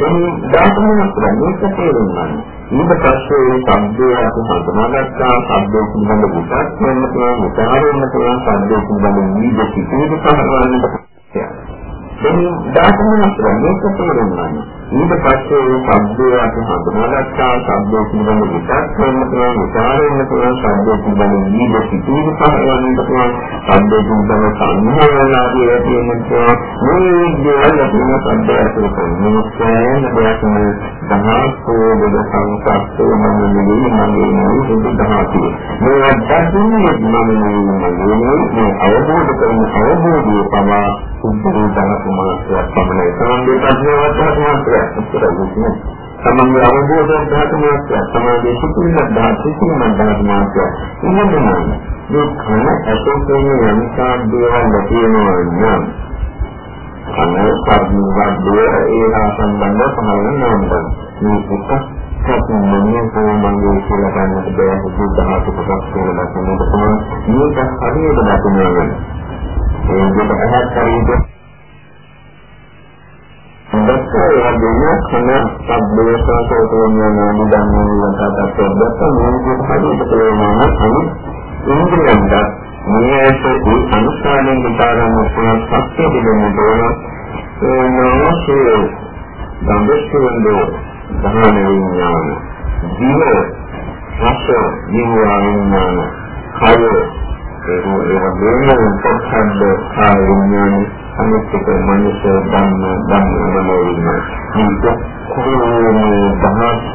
එනි ධාතුමක් මේක තේරුම් ගන්න. ඊට පස්සේ මේ සම්දේ අපි හඳුනාගත්තා සම්දේ පිළිබඳ විචාර කරන්න පුළුවන් විචාර වෙන්න පුළුවන් සම්දේ පිළිබඳ නිද සිටින පහළවන්නට. එනි ධාතුමක් මේක තේරුම් ගන්න. ඊට පස්සේ මේ ශබ්දය අපි හඳුනාගත්තා. ශබ්දය පිළිබඳ විචාර කරන්න පුළුවන් විචාර වෙන්න පුළුවන්. ශබ්දය පිළිබඳ නිද සිටින පහළවන්නට පුළුවන්. ශබ්දය පිළිබඳ සංහාරණාදී තියෙන මේ දේවල් අපි ශබ්දය අතර කරන්නේ සෑහෙන දෙයක් නෙවෙයි දහස්කෝ දෙක සංසප්තෝ මම නෙවෙයි මගේ නෙවෙයි සුදු දහසිය මේ අත්දැකීම් මම නෙවෙයි මේ අවබෝධ කරන අවබෝධය පවා සුදු දහසමාසයක් පමණයි සම්බන්ධ ප්‍රඥාවත් උත්තරන්නේ තමන්ගේ අවබෝධයෙන් ධාතුමාත්‍ය සමාධියේ සිටින ධාතුසිකම ධාතුමාත්‍ය ඉන්නදමයි මේ කන ඇතෝකේ යම්සා දේවල් තියෙනවා නම් කන සම්බන්ධය ඒහා සම්බන්ධ සමාන නෝන්දන් මේ එකක් සම්මන්නේ සම්බන්ධය කියලා ගන්නට බෑ. හිත ධාතු කොටස් කියලා දකින්නට පුළුවන්. මේක හරියට දකිනවා ඒ දෙක අහත් හරියට දැක්කේ වගේම කන සබ්බේසසෝතෝඥාන නිදන්නේ වතකට දැක්ක මේ විදිහට හරියට තේරෙනවා අනිත් ඉන්ද්‍රියන්ට මේකේ අනුස්ථානයෙන් විතරම පුළුවන් සත්‍ය දෙන්න ඕන ඒ නෝසේ දඹස්කවන්දෝ දහන විඥාන ජීව රස විඥාන කය ඒ වගේම පොත්හද්ද කාය විඥාන අනිත්‍යක මනස ධම්ම ධම්ම මනෝවිඥාන මේක කොහොමද දහස්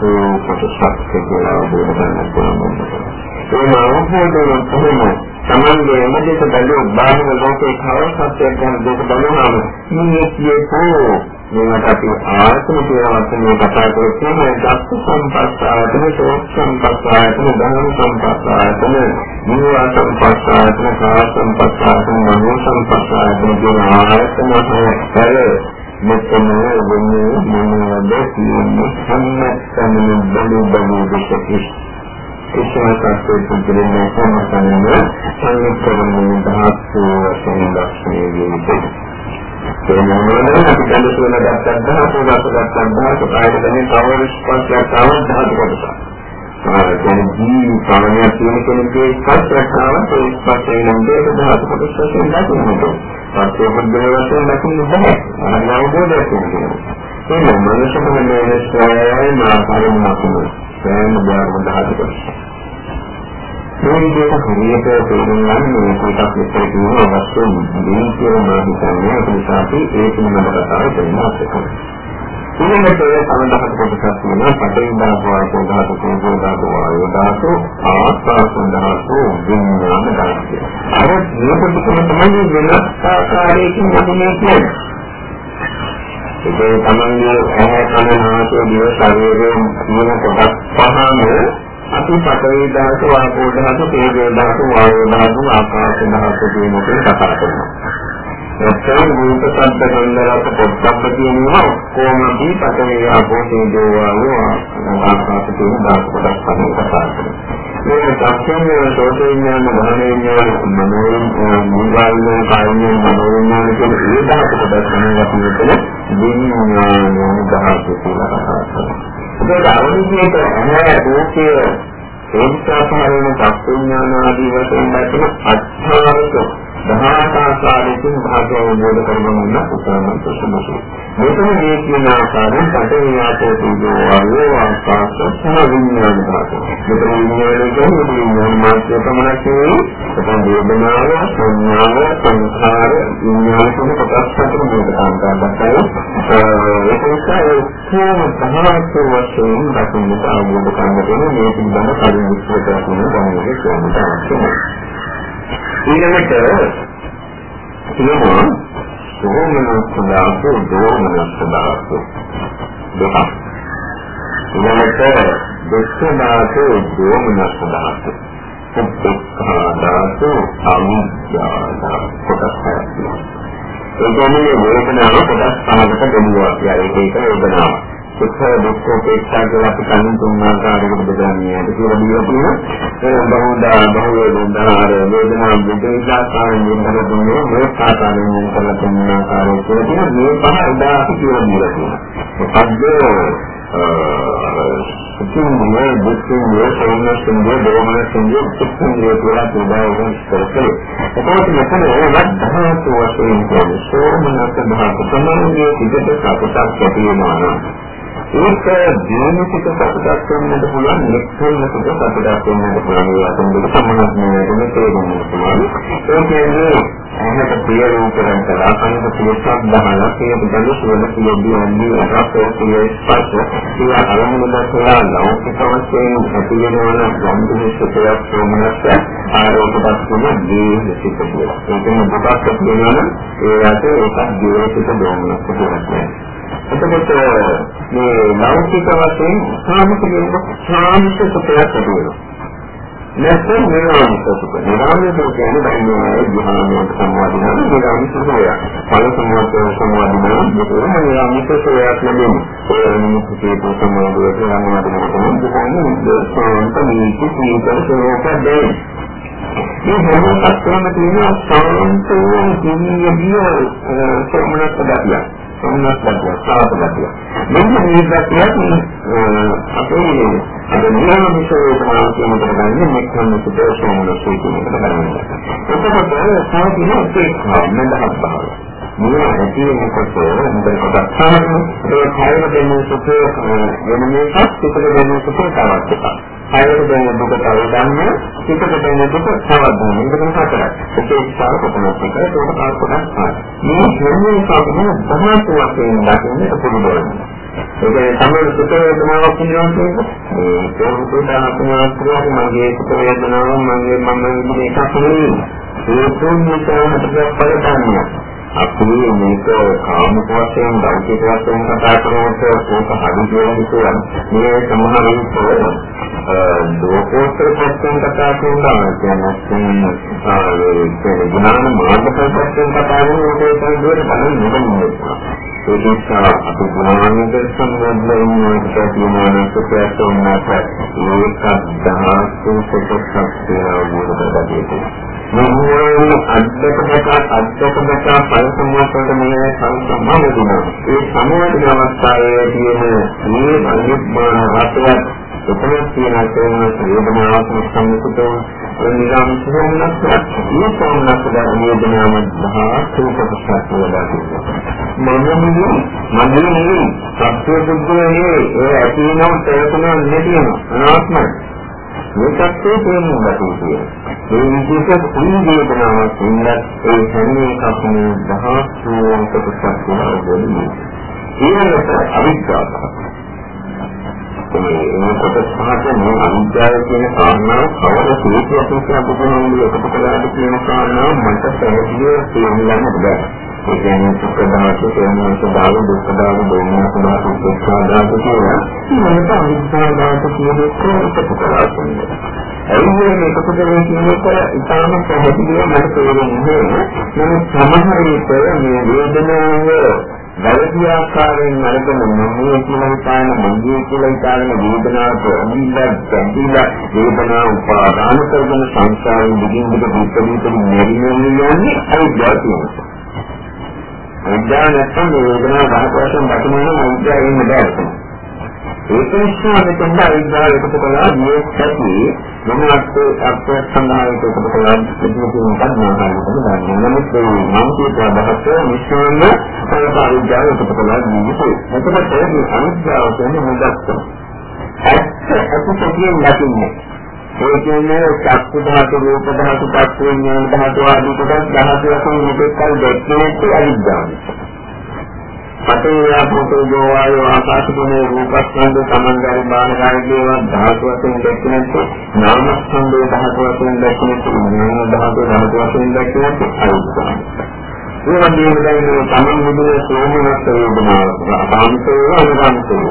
කොටසක් කියලා බෝධන කරනවා ඒ අවබෝධයෙන් තමයි තමන්ගේ මොදේක බැලුව බාහිර ලෝකේ කවර සත්‍යයක් ගැන දෙක බලනවාම මේ කියපෝ මේකට අපි ආත්ම කියලා වචනේ කතා කරන්නේ මේ දස්ස සම්පස්සායතන සෝක් සම්පස්සායතන ධර්ම සම්පස්සායතන නිවා සම්පස්සායතන කාය සම්පස්සායතන මනෝ සම්පස්සායතන කියන ආයතන හතර මෙතන වෙන්නේ මොනවද කියන්නේ? සම්මතන බලු බලු දෙකක්. විශ්වාසයෙන් පුදුරන සම්මතනය සංකල්පන දහස් වශයෙන් දැක්වේ විදිහට. ඒ මොනවාද අපි දැන් සුවන දැක්කත් දහස් වලට දැක්කත් කායද දැනෙන කවර ස්පර්ශයක් ආවත් දහස් කොටසක්. ආ දැන් ජී කාණිය කියන කෙනෙක්ගේ ස්පර්ශයක් ආවත් ඒ ස්පර්ශය නම් දෙක දහස් කොටස් වශයෙන් දකින්නට. පස්සේ පුදුර වශයෙන් දකින්න බෑ. අන්න අවබෝධයක් තියෙනවා. ඒ මනසම මේ ස්වයං ආකාරයෙන් මාතුන. සෑම දෙයක්ම දහස් කොටස්. මේ විදිහට හරියට තේරුම් ගන්න මේ කොටස් විස්තර කියන අවශ්‍ය දෙයක් කියලා මම හිතන්නේ ඒ නිසා අපි ඒ පිළිබඳව කතා කරන්න ඕනේ. ඊළඟට සමහරකට කොටසක් තියෙනවා පටවින් දාපු ආයතන ධාතු කෝපෝ ධාතු වායෝ ධාතු ආස්වාසන ධාතු විඥාන ධාතු. අර මේ කොටස තමයි වෙනස් ආකාරයකින් යන්නේ කියන්නේ. ඒ තමන්ගේ ඇහැ කන නාසය දිව ශරීරයෙන් කියන කොටස් පහම අපි පඨවි ධාතු, වායෝ ධාතු, තේජෝ ධාතු, වායෝ ධාතු, ආකාශ ධාතු කියන එක කතා කරනවා. එතන රූප සද්ද ගන්ධ රස පොට්ටබ්බ කියනවා ඔක්කොම අපි පඨවි ආපෝ තේජෝ වායෝ ආකාශ කියන ධාතු කොටස් පහෙන් කතා කරනවා. මේ සත්‍යයේ සෝතේඥාන ධානේඥාන මනෝවිඥාන මුගාවිඥාන කායඥාන මනෝවිඥාන කියන ඒ ධාතු කොටස් තමයි අපි මෙතන විඥාන ධාතු කියලා කතා කරන්නේ. ඒක අවුරුද්දේට ඇහැ රූපයේ ඒකසාරණ සත්‍යඥාන ආදී වශයෙන් දැක්වෙන අත්‍යවශ්‍ය දහාත ආකාරයෙන් භාගය වෝද කරගන්න උත්සාහ කරනවා. මෙතන මේ කියන ආකාරයෙන් පටේ ආපෝ තීජෝ වායෝ ආකාශ සහ විඥාන ධාතු. මෙතන විඥාන කියන්නේ විඥාන මාත්‍ය පමණක් නෙවෙයි. එතන වේදනාව, සංඥාව, සංඛාර, විඥාන කියන කොටස් හතර මේක කාන්තාවක්යි. ඒක නිසා ඒ සියලු දහාත වශයෙන් දකින්නට අවබෝධ කරගන්න මේ පිළිබඳ කලින් විස්තර කරන දැනුම කියන්න අවශ්‍යයි. ඊළඟට කියනවා සෝමනස්සදාසු දෝමනස්සදාසු දෙකක් ඊළඟට දුක්ඛදාසු දෝමනස්සදාසු සුප්පඛාදාසු අවිද්‍යාදාසු කොටස් හයක් ඒ කියන්නේ වේදනාව කොටස් පහකට බෙදුවා කියලා ඒක වේදනාව සුඛ දුක්ඛ උපේක්ෂා කියලා අපි කලින් තුන් ආකාරයකට බෙදන්නේ ඒක කියලා දීලා තියෙනවා බහුදා බහුව වේදනාර වේදනා විදේශාකාරයෙන් වෙනකල දුන්නේ මේ ආකාරයෙන් වෙනකල තුන් ආකාරය කියලා තියෙනවා මේ පහ උදා අපි කියලා දීලා තියෙනවා මොකද්ද සුඛින්නේ දුක්ඛින්නේ සෝමනස්සින්නේ දෝමනස්සින්නේ සුඛින්නේ කියලා තුදාවෙන් කරකේ එතකොට මෙතන ඒවත් ධාතු වශයෙන් කියන්නේ සෝමනස්ස ධාතු තමයි පිටට සාපසක් ඇති වෙනවා ඒක ජීවිතික සතුටක් වෙන්නත් පුළුවන් නෙක්ඛේන සුඛ සතුටක් වෙන්නත් පුළුවන් ඒ අතර දෙක සම්මත වෙන තේරුම් පුළුවන් ඒ කියන්නේ අහකට ප්‍රිය රූපයන් කළා කනක ප්‍රියසක් දහලා ප්‍රිය බුදු සුවඳ ප්‍රිය දියන්නේ රසෝ ප්‍රිය ස්පර්ශ ප්‍රිය අරමුණු දැකලා ලෞකික වශයෙන් ඇති වෙනවන ගම්බුරු සුඛයක් සෝමනස්ස ආරෝපයක් කියන දී සිත කියලා. ඒකෙන් දුකක් කියනවනම් ඒ රටේ ඒකක් ජීවිතික දෝමනස්ස කියලා. එතකොට මේ ලෞකික වශයෙන් සාමික සාමික සුඛයක් ඇති වෙනවා. නැත්නම් නිරාමික සුඛ. නිරාමික කියන්නේ බයිනෝයි ධ්‍යානයට සම්බන්ධන නිරාමික සුඛය. ඵල සම්මත සම්බන්ධන මෙතන නිරාමික සුඛයක් ලැබෙනවා. ඒ නිමිතිකේ සම්බන්ධව සම්බන්ධන කරන දුකන්නේ සාන්ත නීති සීතල සෝපදේ. මේ හැම පැත්තම තියෙන සාන්තෝ දිවිය සෝමනත් දකියා. සම්මතය සාපගතිය. මෙන්න මේ ගැටියක් අපේ අද නියමිත වේදනාව කියන එකට ගන්නේ මෙක්කම සුදේශෝමන සූත්‍රයකට ගන්නවා. එතකොට සාධින ඒකම නදහස් භාවය. මේ ඇති වෙනකොට මොකද කොටස් ඒ කායන දෙන්නේ සුඛ වෙන මේකත් පිටක දෙන්නේ සුඛ තවත් එකක්. කායන දෙන්නේ දුක තව ගන්න පිටක දෙන්නේ දුක තවත් ගන්න. මේක තමයි හතරක්. ඒකේ ඉස්සාව කොටස් එක ඒක කාර්ය කොටස් පහක්. මේ හැම එකකම ධාතු වශයෙන් දකින්න පුළුවන්. ඒක තමයි සුඛ වේදනාවක් කියනවා කියන්නේ. ඒ තෝරන තුනක් මගේ සුඛ වේදනාව මගේ මම මේක නෙවෙයි. ඒ තුන්ක හතරක් පරිපාලනය. අපි මේක කාමික වශයෙන් දෞතික වශයෙන් කතා කරනකොට ඒක හරියට හිතුවා මේ සමහර විට ලෝකෝත්තර වශයෙන් කතා කරනවා. කියන්නේ ඒ ගුණාන මාර්ග වශයෙන් කතා කරනකොට ඒක දුරට බලන්න නෙමෙයි ඒ නිසා අපි ගුණානක සම්බන්ධයෙන් කියනවා සුඛයට උනාට ඒක දහස් සුඛයක් කියලා වුණා මොහොන අද්දකමක අද්දකමක පල සම්මතවලට මේ සංසම්මාන දිනවා. ඒ සමවැදෙන අවස්ථාවේ තියෙන මේ අනිත්මාන රටයක් එතන තියෙන තේන වේදනාවක් සම්මුතව නිරාම සෝමනස්ස මේ සෝමනස්ස වේදනාව මහා සූපපස්සක් වඩා තියෙනවා. මනෝමය මනෝමය සත්‍ය බුද්ධයේ ඒ ඇතිවෙනව තේරුණා නැතිවෙනවා අනාත්මයි. මේකත් තේරුම් ගන්න ඕනේ. මේ විදිහට කුණු වේදනාවක් ඉන්නත් ඒ හැම එකක්ම දහස් වූ කොටසක් වෙනවා. ඊළඟට අවිද්‍යාව. මේ කොටස් පහට මේ අවිද්‍යාව කියන කාරණාව කවර හේතුවක් නිසා බුදුහාමුදුරුවෝ එකතු කළාද කියන කාරණාව මට පැහැදිලිව තේරුම් ගන්න බැහැ. ඒ කියන්නේ සුඛ ධාතු, ප්‍රේම ධාතු, දුක්ඛ ධාතු, දෝමන ධාතු, උපේක්ෂා ධාතු කියලා මේක අවිද්‍යා ධාතු කියන එක එකතු කරලා තියෙනවා. ඇයි මේ එකතු කරගෙන කියන එක ඉතාම පැහැදිලිව මට තේරෙන්නේ නමුත් සමහර විට මේ වේදනාව වැරදි ආකාරයෙන් අරගෙන මොහේ කියලා හිතාන මොහේ කියලා හිතාන වේදනාවට අනිලා ගැඹිලා වේදනාව උපාදාන කරගෙන සංසාරයෙන් දිගින් දිගට පිටපිට මෙරිගෙන යන්නේ අවිද්‍යාව තියෙනවා. අවිද්‍යාව නැත්නම් මේ වේදනාව බහක වශයෙන් දකින්න නම් අවිද්‍යාව ඉන්න බෑ. ඒක නිසා මෙතෙන්ද අවිද්‍යාව එකතු කළා මේ ඇති මොනවත් අර්ථ සම්මානික එකතු කළා පිළිතුරු ගන්නවා කියන්නේ නමුත් මේ මම කියන බහත මිශ්‍රණ අවිද්‍යාව එකතු කළා කියන්නේ එතකොට මේ අවිද්‍යාව කියන්නේ මොකක්ද? ඇත්ත අකුසලයෙන් ලකින්නේ ඒ කියන්නේ චක්කු ධාතු රූප ධාතු පස්ස විඥාන ධාතු ආදී කොටස් ධාතු වශයෙන් මෙතෙක් කල දැක්කේ නැති අවිද්‍යාව. පතේ ආපෝතෝ ජෝවායෝ ආකාශකනේ රූපස්කන්ධ සමන්ගාරි බාහකාරී දේවා ධාතු වශයෙන් දැක්කේ නැති නාමස්කන්ධ ධාතු වශයෙන් දැක්කේ නැති නාම ධාතු ධාතු වශයෙන් දැක්කේ නැති අවිද්‍යාව. ඒ වගේම දැන් තමන් විදිහේ සෝමනස්ස වේදනාව සාමිතේ අනුගාමිතේ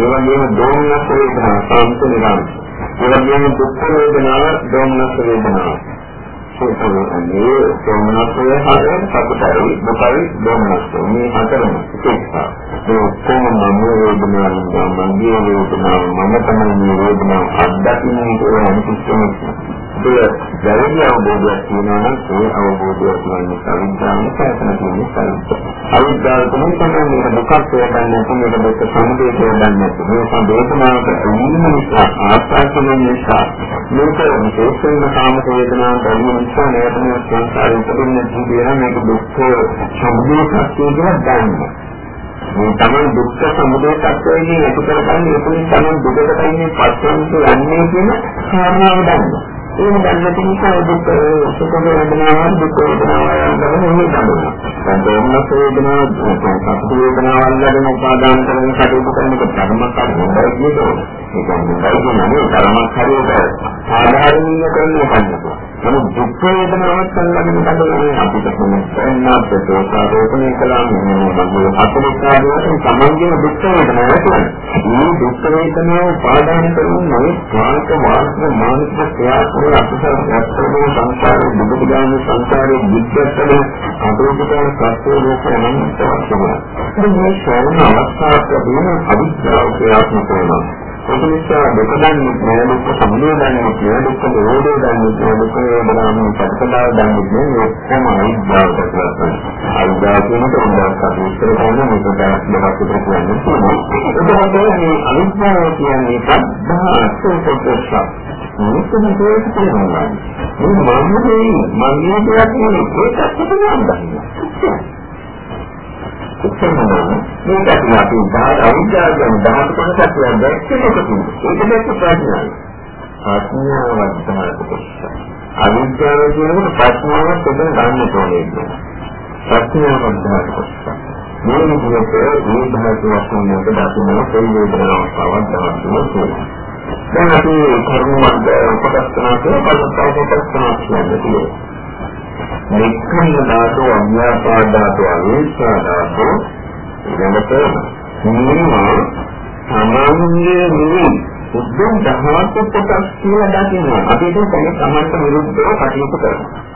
ඒ වගේම දෝමනස්ස වේදනාව සාමිත නිරාමිත ඒ වගේම දුක් වේදනාව දෝමනස් වේදනාව. සෝතනේ දෝමනස්ය හරියට සතුටයි දුකයි දෝමනස් මේ හතරම එකක්සා. ඒ ඔක්කොම මම වේදනාව මගේ වේදනාව මම තමයි මේ වේදනාව අත්දකින්නේ කියලා අනිත් ඒ වැරදි අවබෝධයක් තියෙනවා නම් ඒ අවබෝධයක් කියන්නේ අවිද්‍යාවම සැකන තියෙන නිසා. අවිද්‍යාව තමයි තමයි මේක දුකක් හොයන්නේ නැත්නම් මේක දුක් සමුදය හොයන්නේ නැත්නම් මේ සම්බේධනාවට අනිම නිසා ආස්වාදන නිසා මේක විශේෂයෙන්ම කාම වේදනාව බැරි නිසා නේතන සංසාරේ උපදින්න තියෙන මේක දුක් සමුදය සත්‍ය කියලා දන්නවා. මේ තමයි දුක්ඛ සමුදය සත්‍යයෙන් ඇති කරගන්නේ එතනින් තමයි දුකට තියෙන පස්සෙන් යන්නේ කියන කාරණාව දන්නවා. ඒක දැනගන්න නිසා දුක් සුඛ වේදනාව දුක් වේදනාව ගැන මේ දන්නවා. දැන් දෙන්නක වේදනාව සතුට වේදනාවල් ගැන උපාදාන කරන කටයුතු කරනකොට ධර්මයක් හරියට කියනවා. ඒක කියන්නේ ධර්මයක් හරියට ආධාරණීය කරන කන්නක. නමුත් දුක් වේදනාවක් සංගමන බඳගෙන අපිට කොහොමද ප්‍රතෝකාරෝපණය කළා මේ හතරක් ආදිවාසී සමන්ගේ දුක් වේදනාවක් කියන්නේ. මේ දුක් වේදනාව උපාදාන කරන මේ කායික වාස්තු මානසික ක්‍රියාත්මක අපසර යත්තරේ සංසාරේ දුක ගාන සංසාරේ විද්‍යත්තේ අදෝපතන සත්‍ය ලෝකයෙන් තවස්සම. මේ ශ්‍රවණ අවස්ථාවක වෙන අවිද්‍යාව ක්‍රියාත්මක වෙනවා. ඒක නිසා දුක දන්නේ නැහැ දුක සමුදය දන්නේ නැහැ දුක නිරෝධය දන්නේ නැහැ දුක වේදනාවේ ප්‍රතිපදාව දන්නේ නැහැ. ඔක්කොම අවිද්‍යාවට කරන්නේ අවිද්‍යාව කියනකොට උන්වහන්සේ විස්තර කරන මේක දැක්මක් විතර කියන්නේ එතකොට මේ අවිද්‍යාව කියන්නේ. සද්ධා අසෝපදේශ මේකම දෙයක් කියනවා මේ මන්නේ මන්නේ දෙයක් නෙවෙයි ඒකත් තමයි දන්නේ මේක අපි බාහිර අවිද්‍යාවෙන් ධාතු කොටසක් දැක්කේ මොකද? ඒක දැක්ක ප්‍රඥාවයි. ප්‍රඥාවක් තමයි කොටස. අවිද්‍යාව කියනකොට ප්‍රඥාවක් එතන ගන්න ඕනේ. ප්‍රඥාවක් ධාතු කොටස. මේ විදිහට මේ ධාතු වශයෙන් මොකද දකින්න කොයි වේදනාවක් ආවත් ධාතුව දැන් අපි කර්මයක් කොටස් තුනක් කොටස් තුනක් කියන්නේ නික්කන ධාතු අඥාපා ධාතු අවිස්සා ධාතු ඊළඟට මේවා සමාන්‍ය නෙවෙයි. උද්දම් ධාතු කොටස් කියලා දකිනවා. අපි ඒක තමයි සමන්ත විරුද්ධව කටයුතු කරනවා.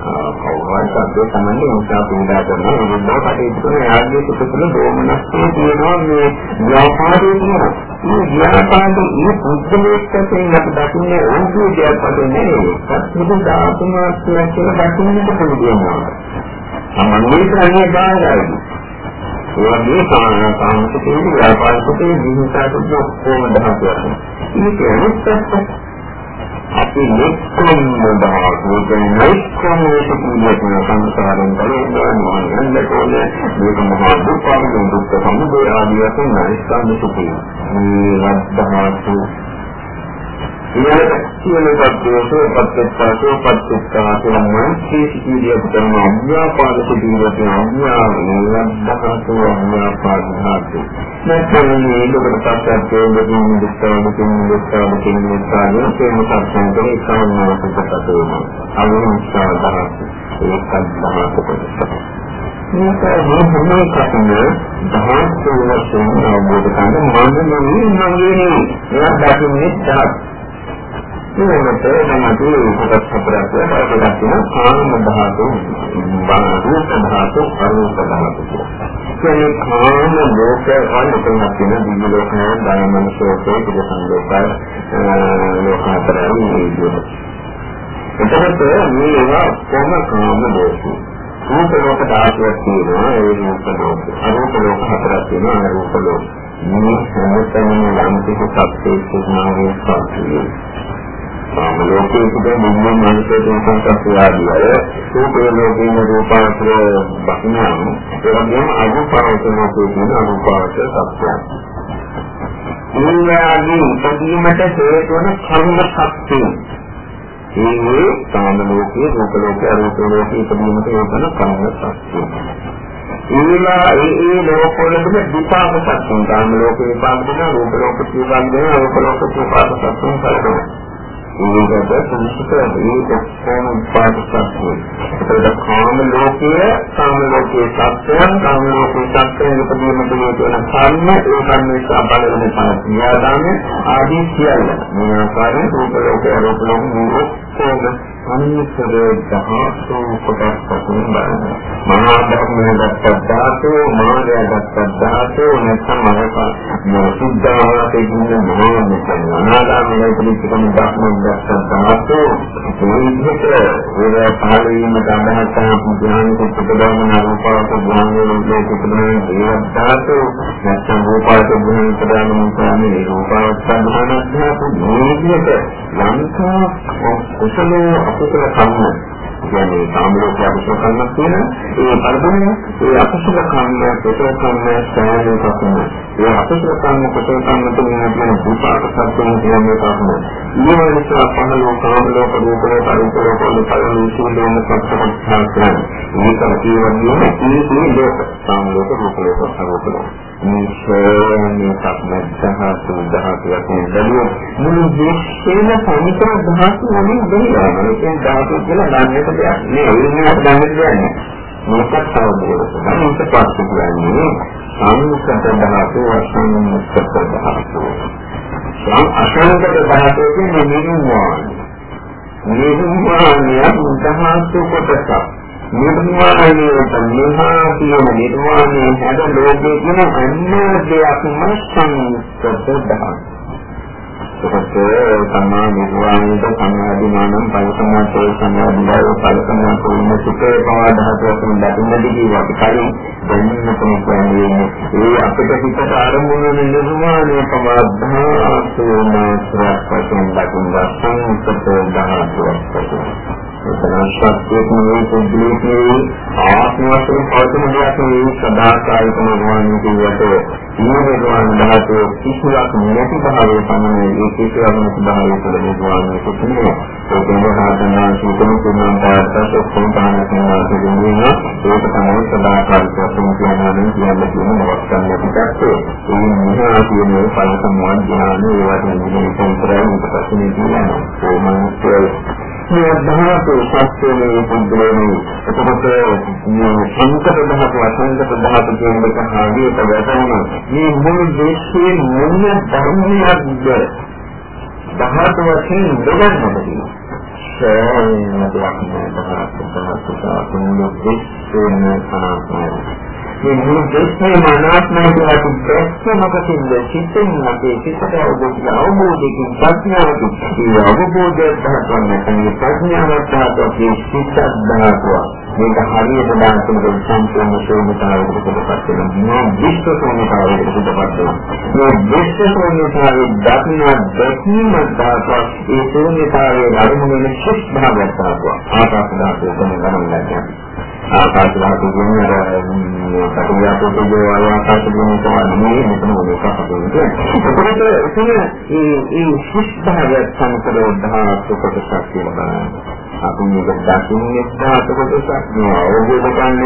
කවුරුහරි සත්‍ය තමයි උන්සා පීඩා කරන විරුද්ධව කටයුතු කරන යාගේ සුතුල දෝමනස්සේ තියෙනවා මේ ව්‍යාපාරයේ තියෙනවා මේ ව්‍යාපාරයේ මේ පුද්ගලයෙක්ට අපි දකින්නේ ඕකේ දෙයක් වශයෙන් නෙවෙයි සත්‍ය ධාතුමාත්මය කියලා දකින්නට පුළුවන් සම්මන්නේ කරන්නේ බාහිරයි ඒ වගේ සාමාන්‍ය කාමසිතේ ව්‍යාපාරිකයේ විහිසාවට ඔක්කොම දහතුවක්. මේක අනිත් අපි මෙක්කම් බාහුවෙන් මෙක්කම් වේදිකේ සංස්කාරයෙන් බලනවා මොනවද කියන්නේ මේක මහා දුක්ඛ දුක්ඛ සමුදය ආදී වශයෙන් අනිස්කම් සුඛය. මේ වද්දහතු ඊළඟට සියලු සත්‍යෝ පත්‍යස්සෝ පත්‍යස්සා කියනවා සීසිතිය කරන අභ්‍යාපාද සිටිනකොට අභ්‍යාවලද්දහතු අභ්‍යාපාදහතු නැත්නම් මේ ලෝකට පස්සට දෙන්නේ දුක්ඛ දුක්ඛ දුක්ඛ දුක්ඛ දුක්ඛ සත්‍යන්තරේ කාමනාසකට වෙනවා අවිහිංසා දහතු ඒකත් දහතු මේක මොන එකක්ද දහස් වශයෙන් අවබෝධ කරගන්න මම නෙවෙයි මගේ නෙවෙයි ඒක දැකීමේ තරක් ඊළඟට දැන් අපි කොටස් හතරක් වලට තියෙන කාම ධාතු, බාහිර ධාතු, අරූප ධාතු. කියන්නේ කාම ලෝකයේ අනිතම තියෙන දිව්‍ය ලෝකයේ ධර්මමනසෝතේ පිළිසන් ලෝකය ලෝකාතරයන් නියුද. එතකොට මේවා කොම කාම ලෝකෝ. රූප ලෝක ධාතුවක් තියෙනවා ඒ රූප ලෝක. අරූප ලෝක හතරක් තියෙනවා අරූප ලෝක. මේ හැමතැනම යම් කිසි සත්‍යයක් සිනාවේ සත්‍යය. සාමලෝකයේ සිට මුලින්ම මනසේ තියෙන සංස්කාරය රූපේ ලෝකයේ රූපාවචර බහිනාම ඒ වගේම අරූපාවචර ලෝකයේ තියෙන අරූපාවචර සත්‍යය. ඊළඟින් ඉදීමට හේතු වන කර්ම ශක්තිය. ඒ කාම ලෝකයේ රූප ලෝකයේ අරූප ලෝකයේ ඉදීමට හේතු වන කර්ම ශක්තිය. ඒවා ඒ ඒ ලෝකවලදී විපාක සත්‍යං කාම ලෝකේ විපාක දෙනවා රූප ලෝකේ විපාක දෙනවා රූප ලෝකේ විපාක සත්‍යං කරනවා ඒකට සංස්කෘත ඒක කොහොම පාඩකක්ද ඒකට කාම ලෝකයේ කාම ලෝකයේ සත්‍යයන් කාම ලෝකයේ සත්‍යයන් ප්‍රතිමත වෙන කර්ම ඒ කර්ම නිසා බලන පරිඥාදාන ආදී සියල්ල මේ ආකාරයෙන් රූප ලෝකයේ රූප ලෝකයේ කොහොම අනිත්‍යද දහසෝ කොටස් වශයෙන් බලන්න. මහා ධර්මයේ දත්තදාතු, මානය දත්තදාතු, නැත්නම් මහා සුද්ධාවාතේ කියන මහා මෙතන අනාගාමී පිළිච්චකම ධර්මයෙන් දත්තදාතු, මේ විදිහට ඒ පහළ වීමට අදහස් කරන ඥාන කුප්පදවන රූපාවත ඥානයේ ලෝකෙකම දේවදාතු, නැත්නම් රූපාවත ඥාන ප්‍රදාන මොකන්නේ රූපාවත ඥානස්ථාතු මේ විදිහට ලංකා කුසලෝ අකුසල කර්ම කියන්නේ සාමලෝක අකුසල කර්ම කියන ඒ පරිබුණ ඒ අකුසල කර්ම කුසල කර්ම සෑම කර්ම ඒ අකුසල කර්ම කුසල කර්ම තුන කියන විපාක සත්‍යය කියන්නේ කර්ම ඊළඟ නිසා පහළෝ කාමලෝක රූපලෝක අරූපලෝක වල පරිණි සීලෝම සත්‍යපත් කරන්නේ මේක කියන්නේ මේ මේ ලෝක සාමලෝක රූපලෝක අරූපලෝක මේ ශ්‍රේණිය සම්මතහ සුද්ධහ කියන දලිය මුළු විශ්වයේම සමිතර දහස් වලින් බෙහෙලා ඒ ධාතු කියලා ගන්නට දෙයක් නෑ. ඒකට ගන්නට දෙයක් නෑ. මේකත් අවබෝධ කරගන්න. මේක පස්සේ කියන්නේ සම්මුඛත ධාතු වශයෙන් මුක්ත ධාතු. සම් අසංගත ධාතු කියන්නේ නිර්වාණ. නිර්වාණය ධාතු කොටසක්. නිර්වාණයට මෙහා තියෙන නිර්වාණය හැද ලෝකයේ තියෙන අන්න දෙයක්ම සංස්කෘත ධාතු. එතකොට සම්මා නිර්වාණයට සම්මාදිනානම් පරිසමාතේ සම්මාදිනාය පරිසමාතේ ඉන්න සුඛේ පවාදහත වශයෙන් දකින්නදී කියවා කලින් දැනෙන්න කියන්නේ. ඒ අපිට හිතට ආරම්භ වෙන නිර්වාණය පවාදහා සෝනාස්රක් වශයෙන් දකින්න සංසත දහතුවක් වශයෙන් සනාශක්තියක් නෙවෙයි පුද්ගලිකේ ආත්ම වශයෙන් පවතින දෙයක් නෙවෙයි සදාකාලික නිර්වාණය කියවට නිර්වාණ ධාතුව කිසිවක් නැති භාවයේ පමණයි ඒ කිසිවක් නැති භාවයේ තුළ නිර්වාණය කුතුනේ ඒක නිර්වාණය සූත්‍රම තුනන් පාඩක සම්පූර්ණ කරනවා කියන්නේ ඒක තමයි සදාකාලික වශයෙන් කියනවානේ කියන්න තියෙන නවත්තන්න පිටත් ඒ නිසා කියන්නේ පල සම්මාන ඥාන ඒ වගේ නිමිති විතරයි ඊට පස්සේ කියන්නේ කොහොමද මේ ධාතු සත්‍යයේ පුද්ගලයනි එතකොට මේ සංකත ධාතු අසංකත ධාතු කියන එක හරියට වැටෙනවා මේ මුළු දේශයේ මොන ධර්මයක්ද? ධාතු වශයෙන් බෙදන්නට තියෙනවා. සෑම දෙයක් නෑ ධාතු ධාතු ධාතු මුළු දේශයේ අනාත්මයි මේ මුළු දෙස්සේ මනාත්මය කියලා කිව්වොත් මොකකින්ද චිත්තෙන් අපේ චිත්තය අවබෝධ අවබෝධයෙන් ප්‍රඥාවකින් ඒ අවබෝධය දහවන්න නැත්නම් ප්‍රඥාවත් දහවන්නේ චිත්ත දහවනවා මේක හරියට දාන්තමක සම්පූර්ණ ශෝභතාවයකට පිටපත් වෙනවා විශ්ව ශෝභතාවයකට පිටපත් වෙනවා මේ විශ්ව ශෝභතාවයේ දක්න දැකීම දාතවා ඒ ශෝභතාවයේ අරමුණ වෙන ශිෂ්ඨ භාවයක් දාතවා ආකාශ දාතය තමයි ගණන් ගන්නවා ආකාශ ධාතු කියන්නේ කටියාපෝ කියන ආකාශ ධාතු තමයි මෙතන මොකක්ද කියන්නේ. ඒකට එතන ඒ ඒ ශිෂ්ඨභාවය සංකරෝධා සුපතක් කියලා බලන්න. අපි මේක දකින්නේ ධාතු කොටසක් නේ අවබෝධ කරගන්න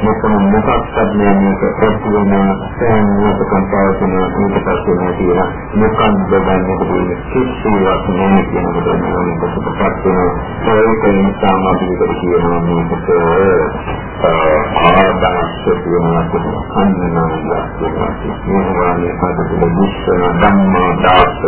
මෙතන මොකක්ද මේක ප්‍රතිවන සෑමක කම්පාවතන මේක පස්සේ තියෙන මොකක්ද ගන්නද කියන්නේ කිසිවක් නෑ කියන කොට මේක සුපපත් වෙන ඒක නිසා අපිට කියනවා මේකට ආදාස්ස කියනවා අන්නනාලා කියනවා මේවානේ පදවල දුෂ්කර ධම්මා දාස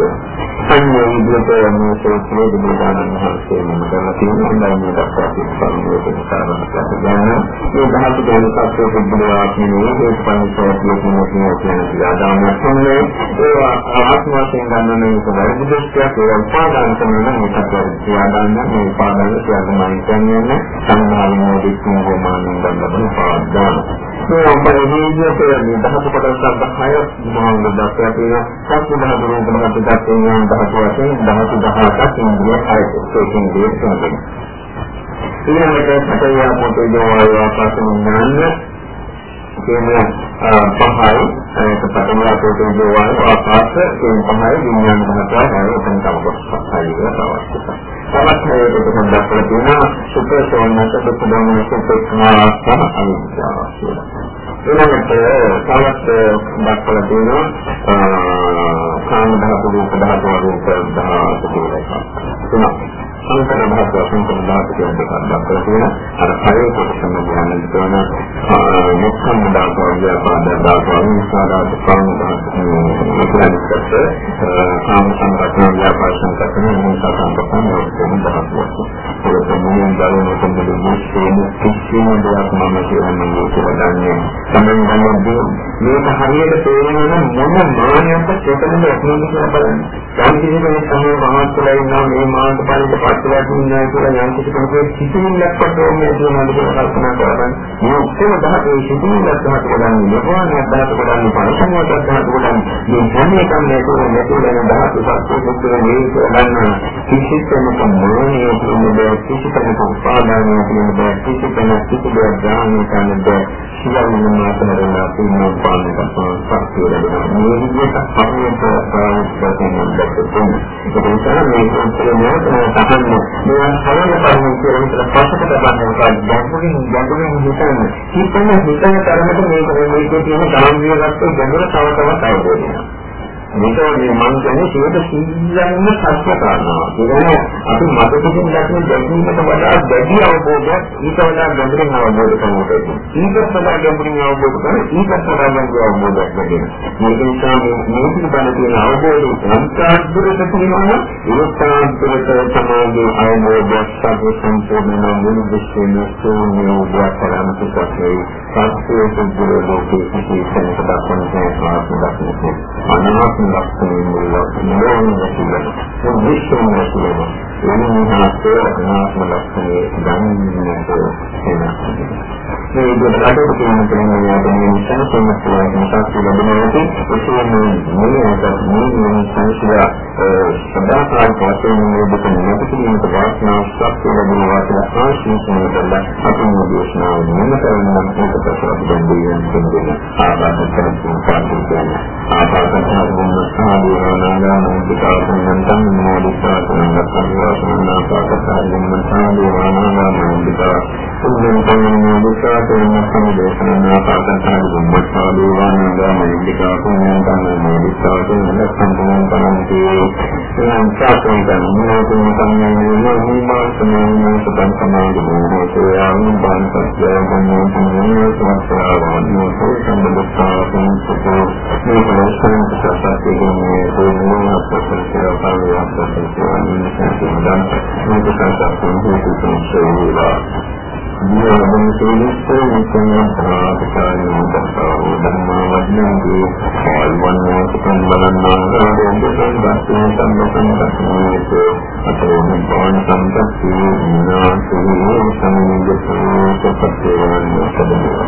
සංයෝග විදිහට මේ සෝත්‍රයේ බුදුදානන් වහන්සේ මම කරලා හොඳයි මේ දක්වා සිස්සන්නේ සාරාංශයක් ගන්න. මේ ධාතු ගැන සත්‍ය පුදුමවා කියන්නේ ඒක පරිසරයේ තියෙන කියන සියාදාමයක් තමයි. ඒවා ආත්ම වශයෙන් ගන්න මේක වැරදි දෘෂ්ටියක් ඒක උපාදාන කරන මේකට සියාදාන්න මේ උපාදාන සියාදාමයි කියන්නේ සංහාරමෝ දික්කෝ මානෙන් ගන්න උපාදාන. මේ අපේ ජීවිතයේ දහස කොටසක් හය මොනවද දැක්කේ තියෙනවා සත්‍ය දහස රූප දහස දැක්කේ දහස වශයෙන් දහස 18ක් ඉන්ද්‍රිය හයක ඒකෙන් දෙයක් තමයි ඊළඟට සතේ ආපෝතේ දෝවාය ආකාශ විඥාන කියන පහයි ඒක පටන් ආපෝතේ දෝවාය ආකාශ කියන පහයි විඥාන ධාතුව හැරෙන්න තමයි කොටසක් හයි කියලා අවශ්‍යයි තමත් මේකට පොඩ්ඩක් කරලා තියෙනවා සුපර් සෝන්නක දුක දමන සුපේක්ෂණා සහ අවිද්‍යාව කියලා. ඊළඟට තවත් දක්වලා තියෙනවා කාම ධාතු රූප ධාතු රූප ධාතු කියලා. තුනක්. සංකර ධාතු සංකර ධාතු කියන දෙකක් දක්වලා තියෙනවා. අර පළවෙනි කොටසම ගන්න දෙන මුක්ඛම් ධාතු ව්‍යාපාද ධාතු අනිසාරාද කාම ධාතු මෙතනකට කාම සංකප්පන ව්‍යාපාද සංකප්පන මොනසා සංකප්පන කියන ධාතු. ඒක තමයි දරුවෝ තමයි මුස්ලිම් කිසිම දෙයක් මම කියන්නේ කියලා දන්නේ. තමයි ගන්නේ මේක හරියට තේරෙනවා මොන මානයක්ද කොතනද ඇතුළේ කියලා බලන්න. යම් කිසි කෙනෙක් තමයි මහත්කලා ඉන්නවා මේ මානක පරිදි පස්සට ඉන්නවා කියලා යම් කිසි කෙනෙකුට සිතිවිල්ලක් වගේ තියෙනවා කියලා කල්පනා කරගන්න. මේ ඔක්කොම දහසේ සිතිවිල්ලක් තමයි කරන්නේ. මොකක්ද දහස කරන්නේ පරිසම්මත දහස කරන්නේ. මේ හැම එකම මේකේ මෙතන දහස සත්‍යයක් මේ ගන්න කිසි කෙනෙක් මොනේ කියන්නේ කිසි කෙනෙක් උපාදානය කියන්නේ කිසි කෙනෙක් කිසි දෙයක් ගන්න කියන්නේ සියල්ලම මාතෘකාවෙන් අපිට පාලනය කරන සත්‍යය ලැබෙනවා. මේ විදිහට අපිට ප්‍රායෝගිකව දෙන්න බැහැ. ඒක නිසා මේ උත්තරය මේවා හරියට පරිණත කරන පස්සට බලන්න ගැඹුරින් ගැඹුරින් හිතන්න. හිතන හිතන තරමට මේක මේකේ තියෙන ගාම්භීර ගත්තොත් ගැඹුර තව තවත් අවබෝධ වෙනවා. මේක මේ මම කියන්නේ සියයට සීලන්න සත්‍ය කරනවා. ඒ කියන්නේ අපි මතකකින් දැක්වෙන දැකීමට වඩා දැඩි අවබෝධයක් ඊට වඩා ගැඹුරින් අවබෝධ කරගන්න ඊට වඩා ගැඹුරින් අවබෝධ කරගන්න ඊට වඩා ගැඹුරින් අවබෝධයක් ලැබෙනවා. මේක නිසා මේ පිළිබඳ තියෙන අවබෝධය සංස්කාරද්දට තියෙනවා ඒකාන්තයට සමාධි අවබෝධයක් සාධු සම්පූර්ණ මුළු විශ්වම සෝනිය උදාහරණ තුනකයි සත්‍යයේ සුදුර ලෝකයේ සිටින සදාපන්න සාස්ත්‍රයක් අනාත්ම ලක්ෂණයෙන් මුලව මොනවද කියලා විශ්වම කියලා එනිහාතේ අනාත්ම ලක්ෂණය ගන්නට වෙනවා මේ විදිහට කියන කෙනෙක් යන්නේ සංසම කියන සත්‍ය ලැබෙනවා ඒකෙන් මොනවද මොනවද සංසිලා සදාකාලික වශයෙන් මේ දෙක නැතිවීමට වාසනාව සත්‍ය ලැබෙනවා කියලා ආශිර්වාද කරලා අපි මේ දේශනාව නිමතරනම් ඒක ප්‍රසාර දෙන්නේ කියන ආකාරයෙන් කරපු පාඩම් ආපාදකයන් සාධුවානාගාමිකාසනන්තං මොදිකාසනන්නාපාකසාරිමන්තාදේවානාගාමිකා උද්දන්තං මොදිකාසනන්තං දේශනාපාකසාරිමන්තාදේවානාගාමිකා පුඤ්ඤන්තං මොදිකාසනන්තං පරන්ති සංසාරං මොදිකාසනන්තං නිමාසනං සතං සමාධිමෝ සෝයං බන්තස්යං මොදිකාසනන්තං සත්‍යාවන්‍යෝ සම්බුද්ධාසං සතෝ මේ සත්‍යයෙන් මේ දුන්නම අපසරේ පාළිය අපසරේ කියන්නේ සංකේතයන් මේක සංකල්පයෙන් හේතු වෙනවා නියමන සේලිස්සේ විචන ප්‍රාපකාරී දස්සාව ධම්මා යෝනිසෝමනසිකාරය ධම්මා වදනදී සල්වන්නෝ සම්බලන්නා රෝධයෙන් වාස්තේ සම්මතන්තස්මේත අතෝනි බෝණ සම්පත්තිය නාසෝ සම්නිජ්ජෝ සපත්තේ වන්නෝ සදෝ